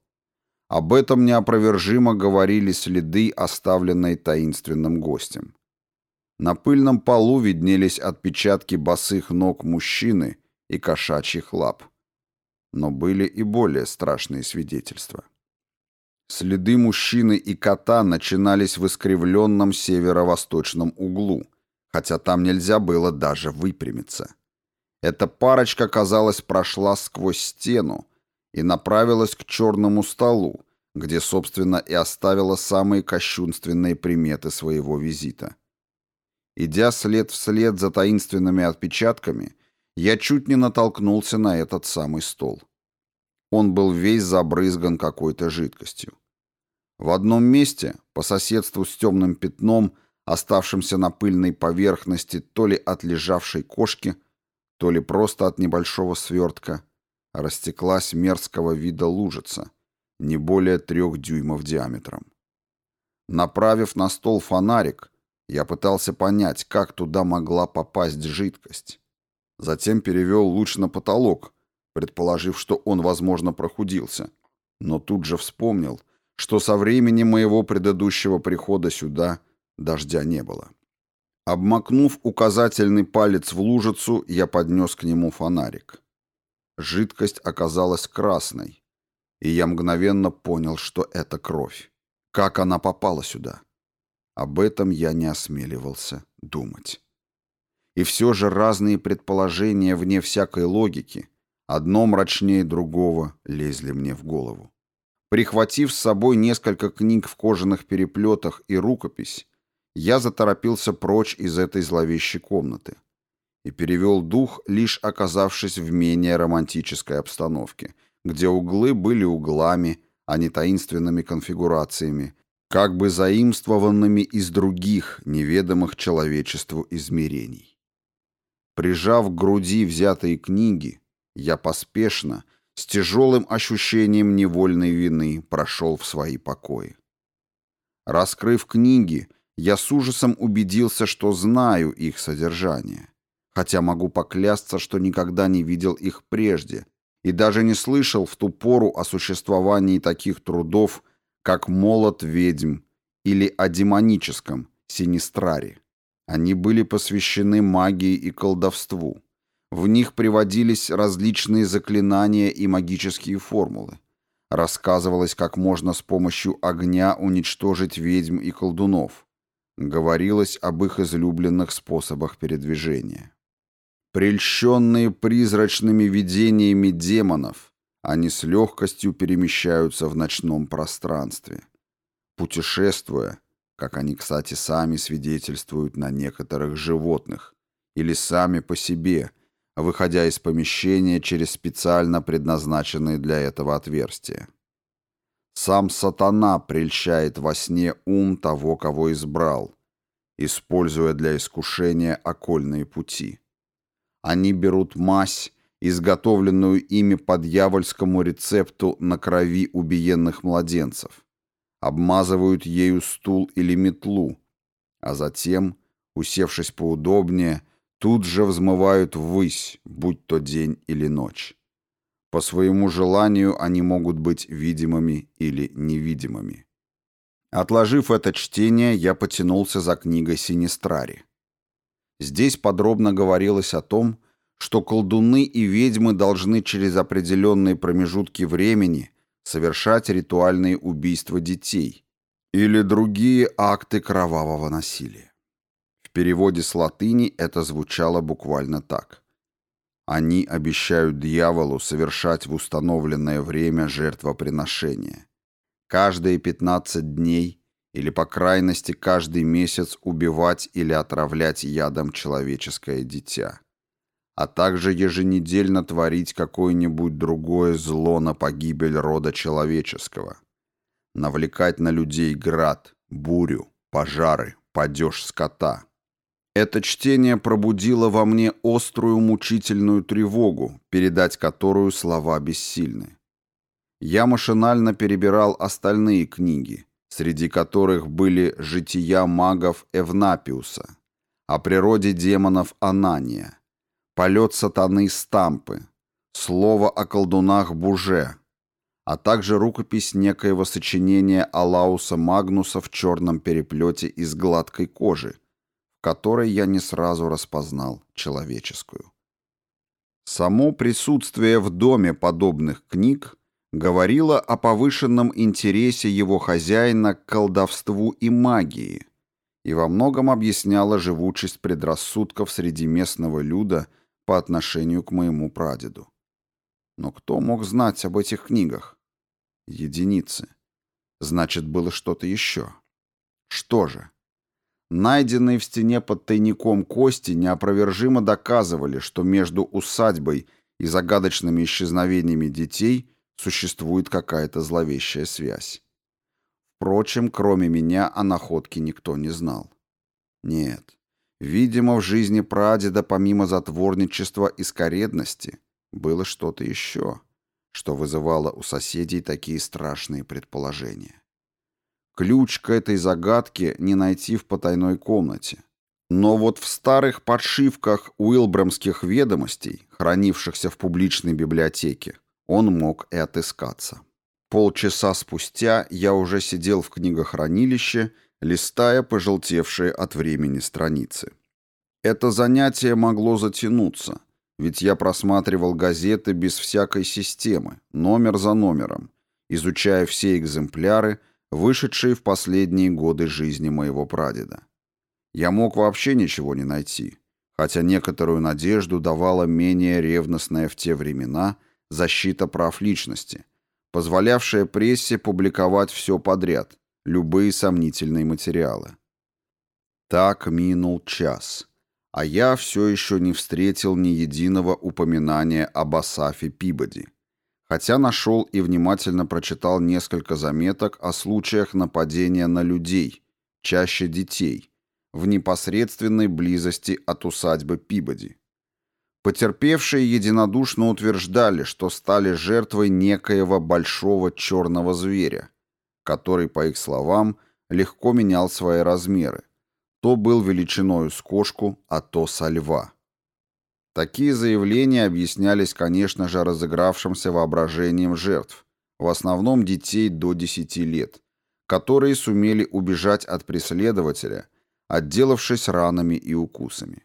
Об этом неопровержимо говорили следы, оставленные таинственным гостем. На пыльном полу виднелись отпечатки босых ног мужчины и кошачьих лап. Но были и более страшные свидетельства. Следы мужчины и кота начинались в искривленном северо-восточном углу, хотя там нельзя было даже выпрямиться. Эта парочка, казалось, прошла сквозь стену и направилась к черному столу, где, собственно, и оставила самые кощунственные приметы своего визита. Идя след вслед за таинственными отпечатками, я чуть не натолкнулся на этот самый стол. Он был весь забрызган какой-то жидкостью. В одном месте, по соседству с темным пятном, оставшимся на пыльной поверхности то ли от лежавшей кошки, то ли просто от небольшого свертка, растеклась мерзкого вида лужица, не более трех дюймов диаметром. Направив на стол фонарик, я пытался понять, как туда могла попасть жидкость. Затем перевел луч на потолок, предположив, что он, возможно, прохудился. Но тут же вспомнил, что со времени моего предыдущего прихода сюда дождя не было. Обмакнув указательный палец в лужицу, я поднес к нему фонарик. Жидкость оказалась красной, и я мгновенно понял, что это кровь. Как она попала сюда? Об этом я не осмеливался думать. И все же разные предположения вне всякой логики, одно мрачнее другого, лезли мне в голову. Прихватив с собой несколько книг в кожаных переплетах и рукопись, я заторопился прочь из этой зловещей комнаты и перевел дух, лишь оказавшись в менее романтической обстановке, где углы были углами, а не таинственными конфигурациями, как бы заимствованными из других, неведомых человечеству измерений. Прижав к груди взятые книги, я поспешно, с тяжелым ощущением невольной вины, прошел в свои покои. Раскрыв книги, я с ужасом убедился, что знаю их содержание, хотя могу поклясться, что никогда не видел их прежде и даже не слышал в ту пору о существовании таких трудов, как «Молот ведьм» или о демоническом «Синистраре». Они были посвящены магии и колдовству. В них приводились различные заклинания и магические формулы. Рассказывалось, как можно с помощью огня уничтожить ведьм и колдунов. Говорилось об их излюбленных способах передвижения. Прельщенные призрачными видениями демонов, они с легкостью перемещаются в ночном пространстве. Путешествуя, как они, кстати, сами свидетельствуют на некоторых животных, или сами по себе – выходя из помещения через специально предназначенные для этого отверстия. Сам сатана прельщает во сне ум того, кого избрал, используя для искушения окольные пути. Они берут мазь, изготовленную ими по дьявольскому рецепту на крови убиенных младенцев, обмазывают ею стул или метлу, а затем, усевшись поудобнее, тут же взмывают ввысь, будь то день или ночь. По своему желанию они могут быть видимыми или невидимыми. Отложив это чтение, я потянулся за книгой Синистрари. Здесь подробно говорилось о том, что колдуны и ведьмы должны через определенные промежутки времени совершать ритуальные убийства детей или другие акты кровавого насилия. В переводе с латыни это звучало буквально так. Они обещают дьяволу совершать в установленное время жертвоприношение. Каждые 15 дней или по крайности каждый месяц убивать или отравлять ядом человеческое дитя а также еженедельно творить какое-нибудь другое зло на погибель рода человеческого, навлекать на людей град, бурю, пожары, падеж скота. Это чтение пробудило во мне острую мучительную тревогу, передать которую слова бессильны. Я машинально перебирал остальные книги, среди которых были «Жития магов Эвнапиуса», о природе демонов Анания, полет сатаны Стампы, слово о колдунах Буже, а также рукопись некоего сочинения Алауса Магнуса в черном переплете из гладкой кожи, в которой я не сразу распознал человеческую. Само присутствие в доме подобных книг говорило о повышенном интересе его хозяина к колдовству и магии и во многом объясняло живучесть предрассудков среди местного люда – по отношению к моему прадеду. Но кто мог знать об этих книгах? Единицы. Значит, было что-то еще. Что же? Найденные в стене под тайником кости неопровержимо доказывали, что между усадьбой и загадочными исчезновениями детей существует какая-то зловещая связь. Впрочем, кроме меня о находке никто не знал. Нет, Видимо, в жизни прадеда помимо затворничества и скоредности было что-то еще, что вызывало у соседей такие страшные предположения. Ключ к этой загадке не найти в потайной комнате. Но вот в старых подшивках уилбрамских ведомостей, хранившихся в публичной библиотеке, он мог и отыскаться. Полчаса спустя я уже сидел в книгохранилище листая пожелтевшие от времени страницы. Это занятие могло затянуться, ведь я просматривал газеты без всякой системы, номер за номером, изучая все экземпляры, вышедшие в последние годы жизни моего прадеда. Я мог вообще ничего не найти, хотя некоторую надежду давала менее ревностная в те времена защита прав личности, позволявшая прессе публиковать все подряд, любые сомнительные материалы. Так минул час, а я все еще не встретил ни единого упоминания об Асафе Пибоди, хотя нашел и внимательно прочитал несколько заметок о случаях нападения на людей, чаще детей, в непосредственной близости от усадьбы Пибоди. Потерпевшие единодушно утверждали, что стали жертвой некоего большого черного зверя, который, по их словам, легко менял свои размеры. То был величиною с кошку, а то со льва. Такие заявления объяснялись, конечно же, разыгравшимся воображением жертв, в основном детей до 10 лет, которые сумели убежать от преследователя, отделавшись ранами и укусами.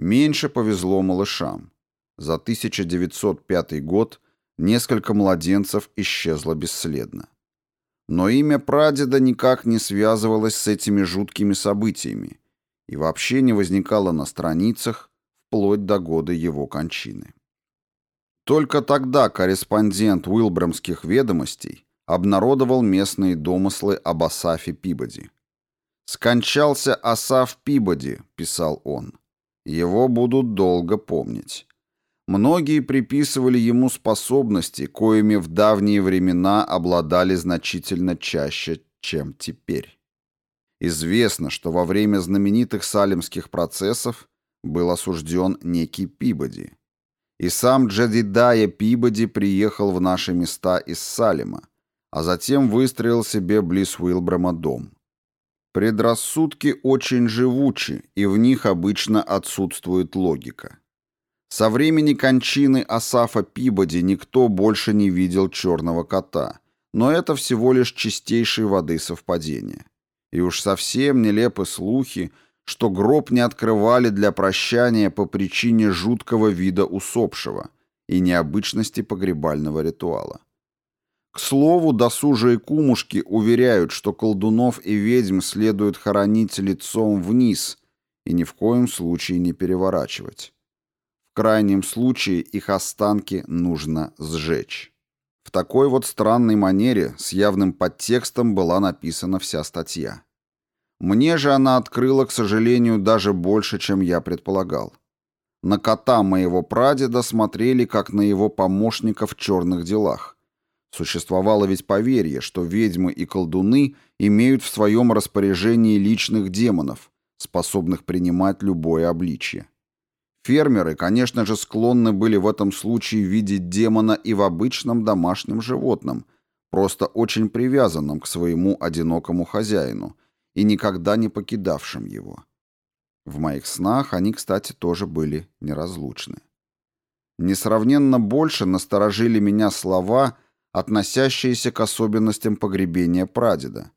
Меньше повезло малышам. За 1905 год несколько младенцев исчезло бесследно. Но имя прадеда никак не связывалось с этими жуткими событиями и вообще не возникало на страницах вплоть до года его кончины. Только тогда корреспондент Уилбрамских ведомостей обнародовал местные домыслы об Асафе Пибоди. «Скончался Асаф Пибоди», — писал он. «Его будут долго помнить. Многие приписывали ему способности, коими в давние времена обладали значительно чаще, чем теперь. Известно, что во время знаменитых салемских процессов был осужден некий Пибоди. И сам Джадидая Пибоди приехал в наши места из Салема, а затем выстроил себе близ Уилбрама дом. Предрассудки очень живучи, и в них обычно отсутствует логика. Со времени кончины Асафа Пибоди никто больше не видел черного кота, но это всего лишь чистейшей воды совпадение. И уж совсем нелепы слухи, что гроб не открывали для прощания по причине жуткого вида усопшего и необычности погребального ритуала. К слову, досужие кумушки уверяют, что колдунов и ведьм следует хоронить лицом вниз и ни в коем случае не переворачивать. В крайнем случае их останки нужно сжечь. В такой вот странной манере с явным подтекстом была написана вся статья. Мне же она открыла, к сожалению, даже больше, чем я предполагал. На кота моего прадеда смотрели как на его помощника в черных делах. Существовало ведь поверье, что ведьмы и колдуны имеют в своем распоряжении личных демонов, способных принимать любое обличье. Фермеры, конечно же, склонны были в этом случае видеть демона и в обычном домашнем животном, просто очень привязанном к своему одинокому хозяину и никогда не покидавшим его. В моих снах они, кстати, тоже были неразлучны. Несравненно больше насторожили меня слова, относящиеся к особенностям погребения прадеда.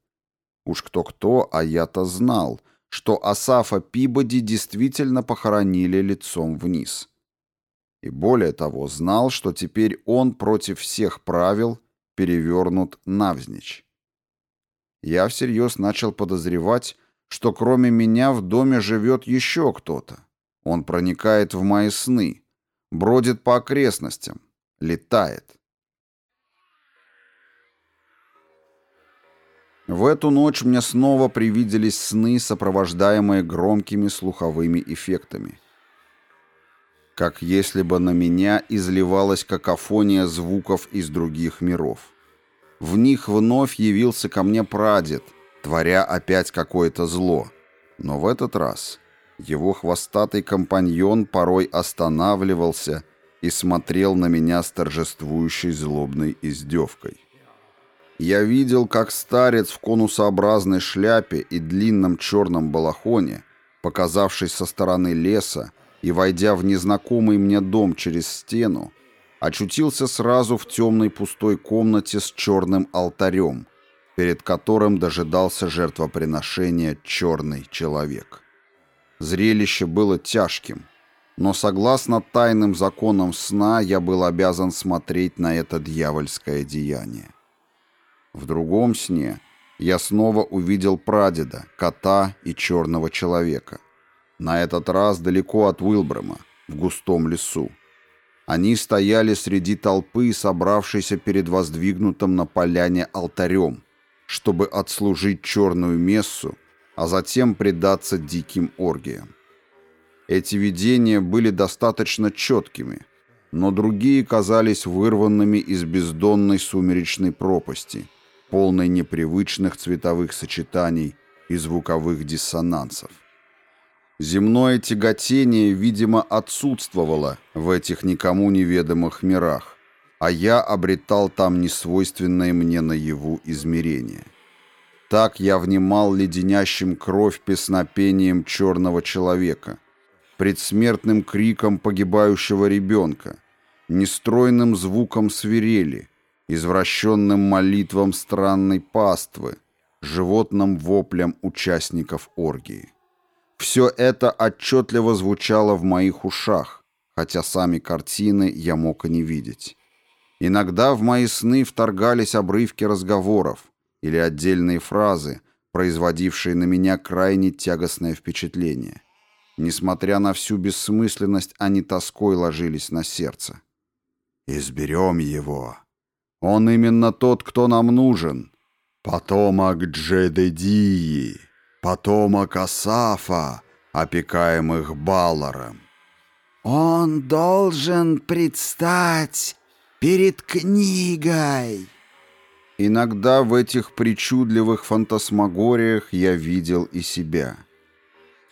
Уж кто-кто, а я-то знал — что Асафа Пибоди действительно похоронили лицом вниз. И более того, знал, что теперь он против всех правил перевернут навзничь. Я всерьез начал подозревать, что кроме меня в доме живет еще кто-то. Он проникает в мои сны, бродит по окрестностям, летает. В эту ночь мне снова привиделись сны, сопровождаемые громкими слуховыми эффектами. Как если бы на меня изливалась какофония звуков из других миров. В них вновь явился ко мне прадед, творя опять какое-то зло. Но в этот раз его хвостатый компаньон порой останавливался и смотрел на меня с торжествующей злобной издевкой. Я видел, как старец в конусообразной шляпе и длинном черном балахоне, показавшись со стороны леса и войдя в незнакомый мне дом через стену, очутился сразу в темной пустой комнате с черным алтарем, перед которым дожидался жертвоприношения черный человек. Зрелище было тяжким, но согласно тайным законам сна я был обязан смотреть на это дьявольское деяние. В другом сне я снова увидел прадеда, кота и черного человека. На этот раз далеко от Уилбрама, в густом лесу. Они стояли среди толпы, собравшейся перед воздвигнутым на поляне алтарем, чтобы отслужить черную мессу, а затем предаться диким оргиям. Эти видения были достаточно четкими, но другие казались вырванными из бездонной сумеречной пропасти, полной непривычных цветовых сочетаний и звуковых диссонансов. Земное тяготение, видимо, отсутствовало в этих никому неведомых мирах, а я обретал там несвойственное мне наяву измерение. Так я внимал леденящим кровь песнопением черного человека, предсмертным криком погибающего ребенка, нестройным звуком свирели — извращенным молитвам странной паствы, животным воплям участников оргии. Все это отчетливо звучало в моих ушах, хотя сами картины я мог и не видеть. Иногда в мои сны вторгались обрывки разговоров или отдельные фразы, производившие на меня крайне тягостное впечатление. Несмотря на всю бессмысленность, они тоской ложились на сердце. «Изберем его», он именно тот, кто нам нужен. Потомок Джедедии, потомок Асафа, опекаемых Баларом. Он должен предстать перед книгой. Иногда в этих причудливых фантасмагориях я видел и себя.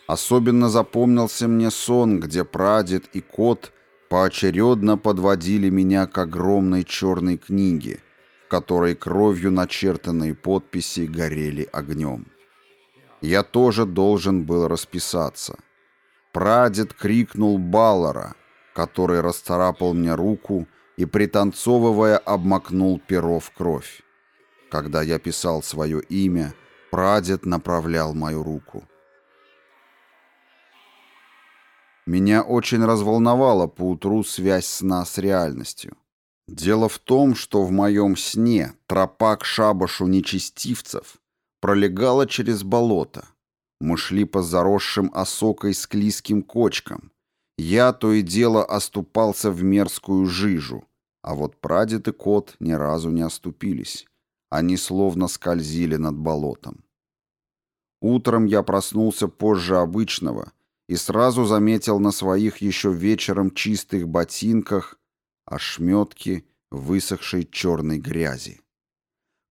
Особенно запомнился мне сон, где прадед и кот – поочередно подводили меня к огромной черной книге, в которой кровью начертанные подписи горели огнем. Я тоже должен был расписаться. Прадед крикнул Баллара, который расцарапал мне руку и, пританцовывая, обмакнул перо в кровь. Когда я писал свое имя, прадед направлял мою руку. Меня очень разволновала поутру связь сна с реальностью. Дело в том, что в моем сне тропа к шабашу нечестивцев пролегала через болото. Мы шли по заросшим осокой склизким кочкам. Я то и дело оступался в мерзкую жижу, а вот прадед и кот ни разу не оступились. Они словно скользили над болотом. Утром я проснулся позже обычного — и сразу заметил на своих еще вечером чистых ботинках ошметки высохшей черной грязи.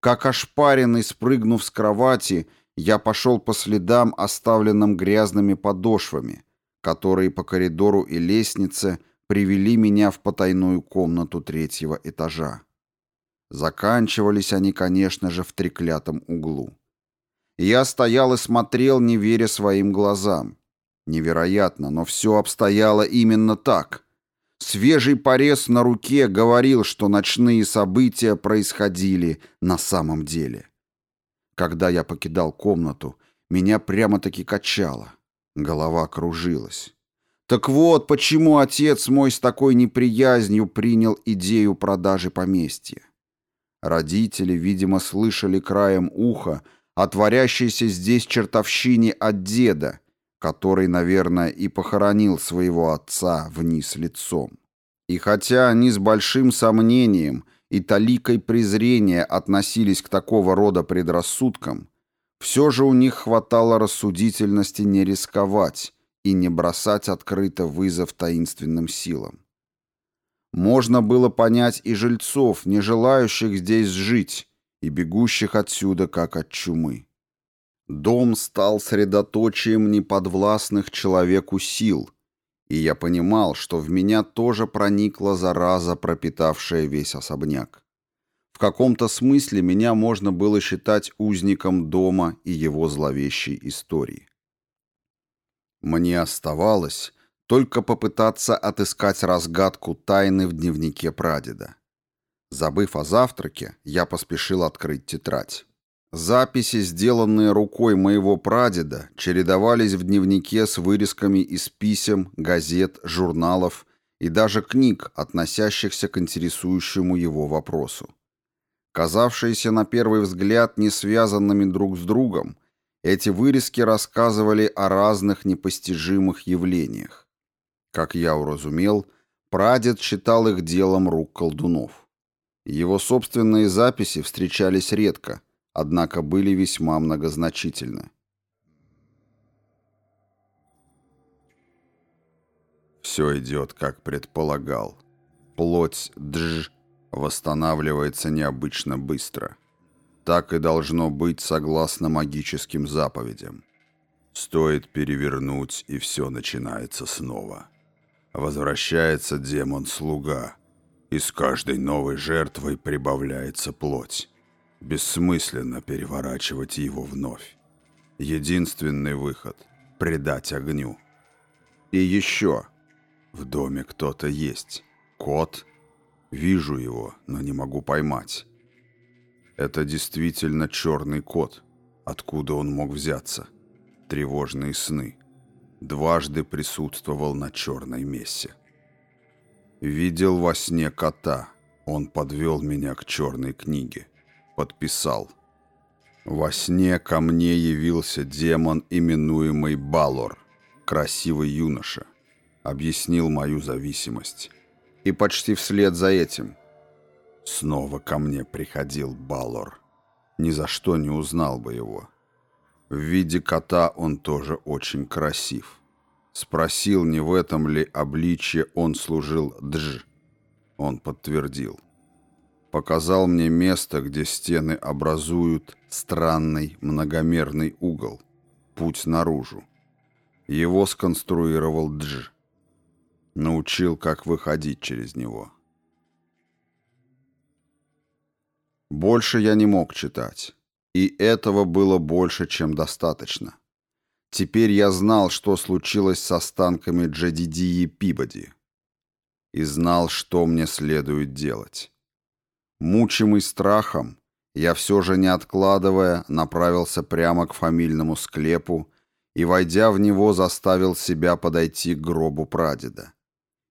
Как ошпаренный, спрыгнув с кровати, я пошел по следам, оставленным грязными подошвами, которые по коридору и лестнице привели меня в потайную комнату третьего этажа. Заканчивались они, конечно же, в треклятом углу. Я стоял и смотрел, не веря своим глазам. Невероятно, но все обстояло именно так. Свежий порез на руке говорил, что ночные события происходили на самом деле. Когда я покидал комнату, меня прямо-таки качало. Голова кружилась. Так вот, почему отец мой с такой неприязнью принял идею продажи поместья. Родители, видимо, слышали краем уха о творящейся здесь чертовщине от деда который, наверное, и похоронил своего отца вниз лицом. И хотя они с большим сомнением и таликой презрения относились к такого рода предрассудкам, все же у них хватало рассудительности не рисковать и не бросать открыто вызов таинственным силам. Можно было понять и жильцов, не желающих здесь жить, и бегущих отсюда как от чумы. Дом стал средоточием неподвластных человеку сил, и я понимал, что в меня тоже проникла зараза, пропитавшая весь особняк. В каком-то смысле меня можно было считать узником дома и его зловещей истории. Мне оставалось только попытаться отыскать разгадку тайны в дневнике прадеда. Забыв о завтраке, я поспешил открыть тетрадь. Записи, сделанные рукой моего прадеда, чередовались в дневнике с вырезками из писем, газет, журналов и даже книг, относящихся к интересующему его вопросу. Казавшиеся на первый взгляд не связанными друг с другом, эти вырезки рассказывали о разных непостижимых явлениях. Как я уразумел, прадед считал их делом рук колдунов. Его собственные записи встречались редко – однако были весьма многозначительны. Все идет, как предполагал. Плоть дж восстанавливается необычно быстро. Так и должно быть согласно магическим заповедям. Стоит перевернуть, и все начинается снова. Возвращается демон-слуга, и с каждой новой жертвой прибавляется плоть. Бессмысленно переворачивать его вновь. Единственный выход — предать огню. И еще. В доме кто-то есть. Кот. Вижу его, но не могу поймать. Это действительно черный кот. Откуда он мог взяться? Тревожные сны. Дважды присутствовал на черной мессе. Видел во сне кота. Он подвел меня к черной книге подписал. Во сне ко мне явился демон, именуемый Балор, красивый юноша. Объяснил мою зависимость. И почти вслед за этим снова ко мне приходил Балор. Ни за что не узнал бы его. В виде кота он тоже очень красив. Спросил, не в этом ли обличье он служил Дж. Он подтвердил показал мне место, где стены образуют странный многомерный угол, путь наружу. Его сконструировал Дж. Научил, как выходить через него. Больше я не мог читать. И этого было больше, чем достаточно. Теперь я знал, что случилось с останками Джадидии Пибоди. и знал, что мне следует делать. Мучимый страхом, я все же не откладывая, направился прямо к фамильному склепу и, войдя в него, заставил себя подойти к гробу прадеда.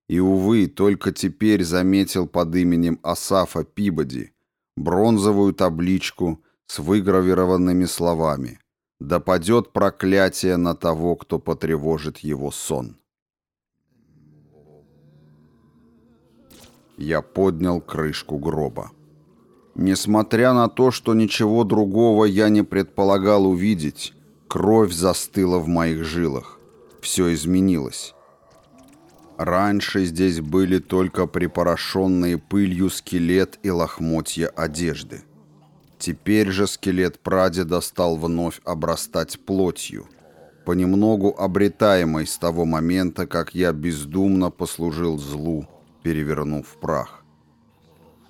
И, увы, только теперь заметил под именем Асафа Пибоди бронзовую табличку с выгравированными словами «Да падет проклятие на того, кто потревожит его сон». Я поднял крышку гроба. Несмотря на то, что ничего другого я не предполагал увидеть, кровь застыла в моих жилах. Все изменилось. Раньше здесь были только припорошенные пылью скелет и лохмотья одежды. Теперь же скелет прадеда стал вновь обрастать плотью, понемногу обретаемой с того момента, как я бездумно послужил злу, перевернув прах.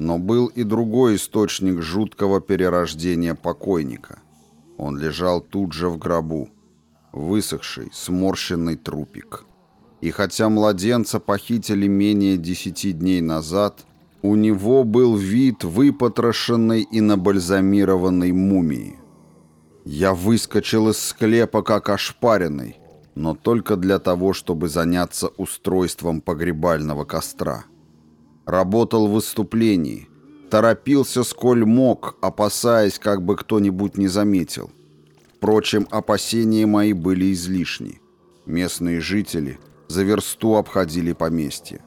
Но был и другой источник жуткого перерождения покойника. Он лежал тут же в гробу, высохший, сморщенный трупик. И хотя младенца похитили менее десяти дней назад, у него был вид выпотрошенной и набальзамированной мумии. Я выскочил из склепа как ошпаренный, но только для того, чтобы заняться устройством погребального костра работал в выступлении, торопился сколь мог, опасаясь, как бы кто-нибудь не заметил. Впрочем, опасения мои были излишни. Местные жители за версту обходили поместье.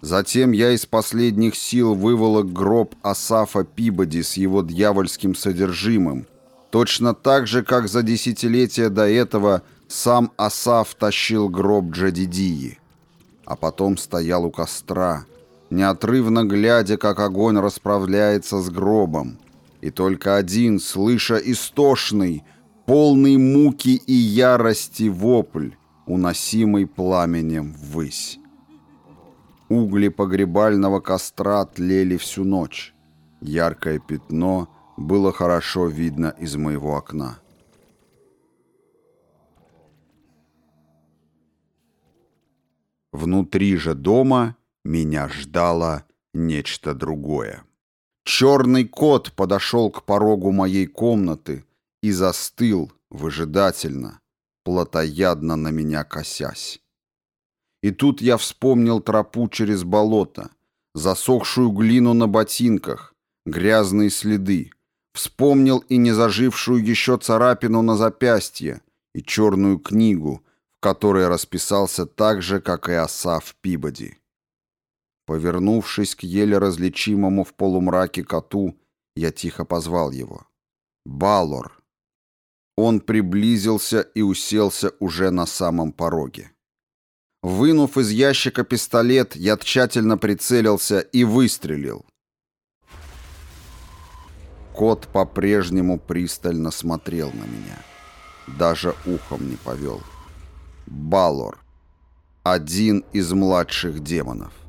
Затем я из последних сил выволок гроб Асафа Пибоди с его дьявольским содержимым, точно так же, как за десятилетия до этого сам Асаф тащил гроб Джадидии. А потом стоял у костра, неотрывно глядя, как огонь расправляется с гробом, и только один, слыша истошный, полный муки и ярости вопль, уносимый пламенем ввысь. Угли погребального костра тлели всю ночь. Яркое пятно было хорошо видно из моего окна. Внутри же дома меня ждало нечто другое. Черный кот подошел к порогу моей комнаты и застыл выжидательно, плотоядно на меня косясь. И тут я вспомнил тропу через болото, засохшую глину на ботинках, грязные следы, вспомнил и не зажившую еще царапину на запястье, и черную книгу, в которой расписался так же, как и Асав Пибоди. Повернувшись к еле различимому в полумраке коту, я тихо позвал его. «Балор!» Он приблизился и уселся уже на самом пороге. Вынув из ящика пистолет, я тщательно прицелился и выстрелил. Кот по-прежнему пристально смотрел на меня. Даже ухом не повел. Балор. Один из младших демонов.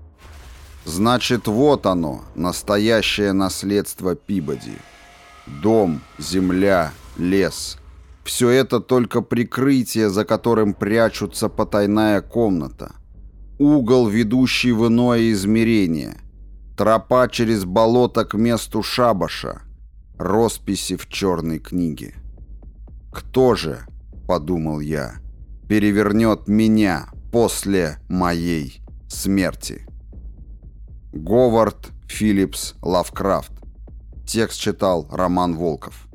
Значит, вот оно, настоящее наследство Пибоди. Дом, земля, лес. Все это только прикрытие, за которым прячутся потайная комната. Угол, ведущий в иное измерение. Тропа через болото к месту шабаша. Росписи в черной книге. «Кто же, — подумал я, — перевернет меня после моей смерти?» Говард Филлипс Лавкрафт. Текст читал Роман Волков.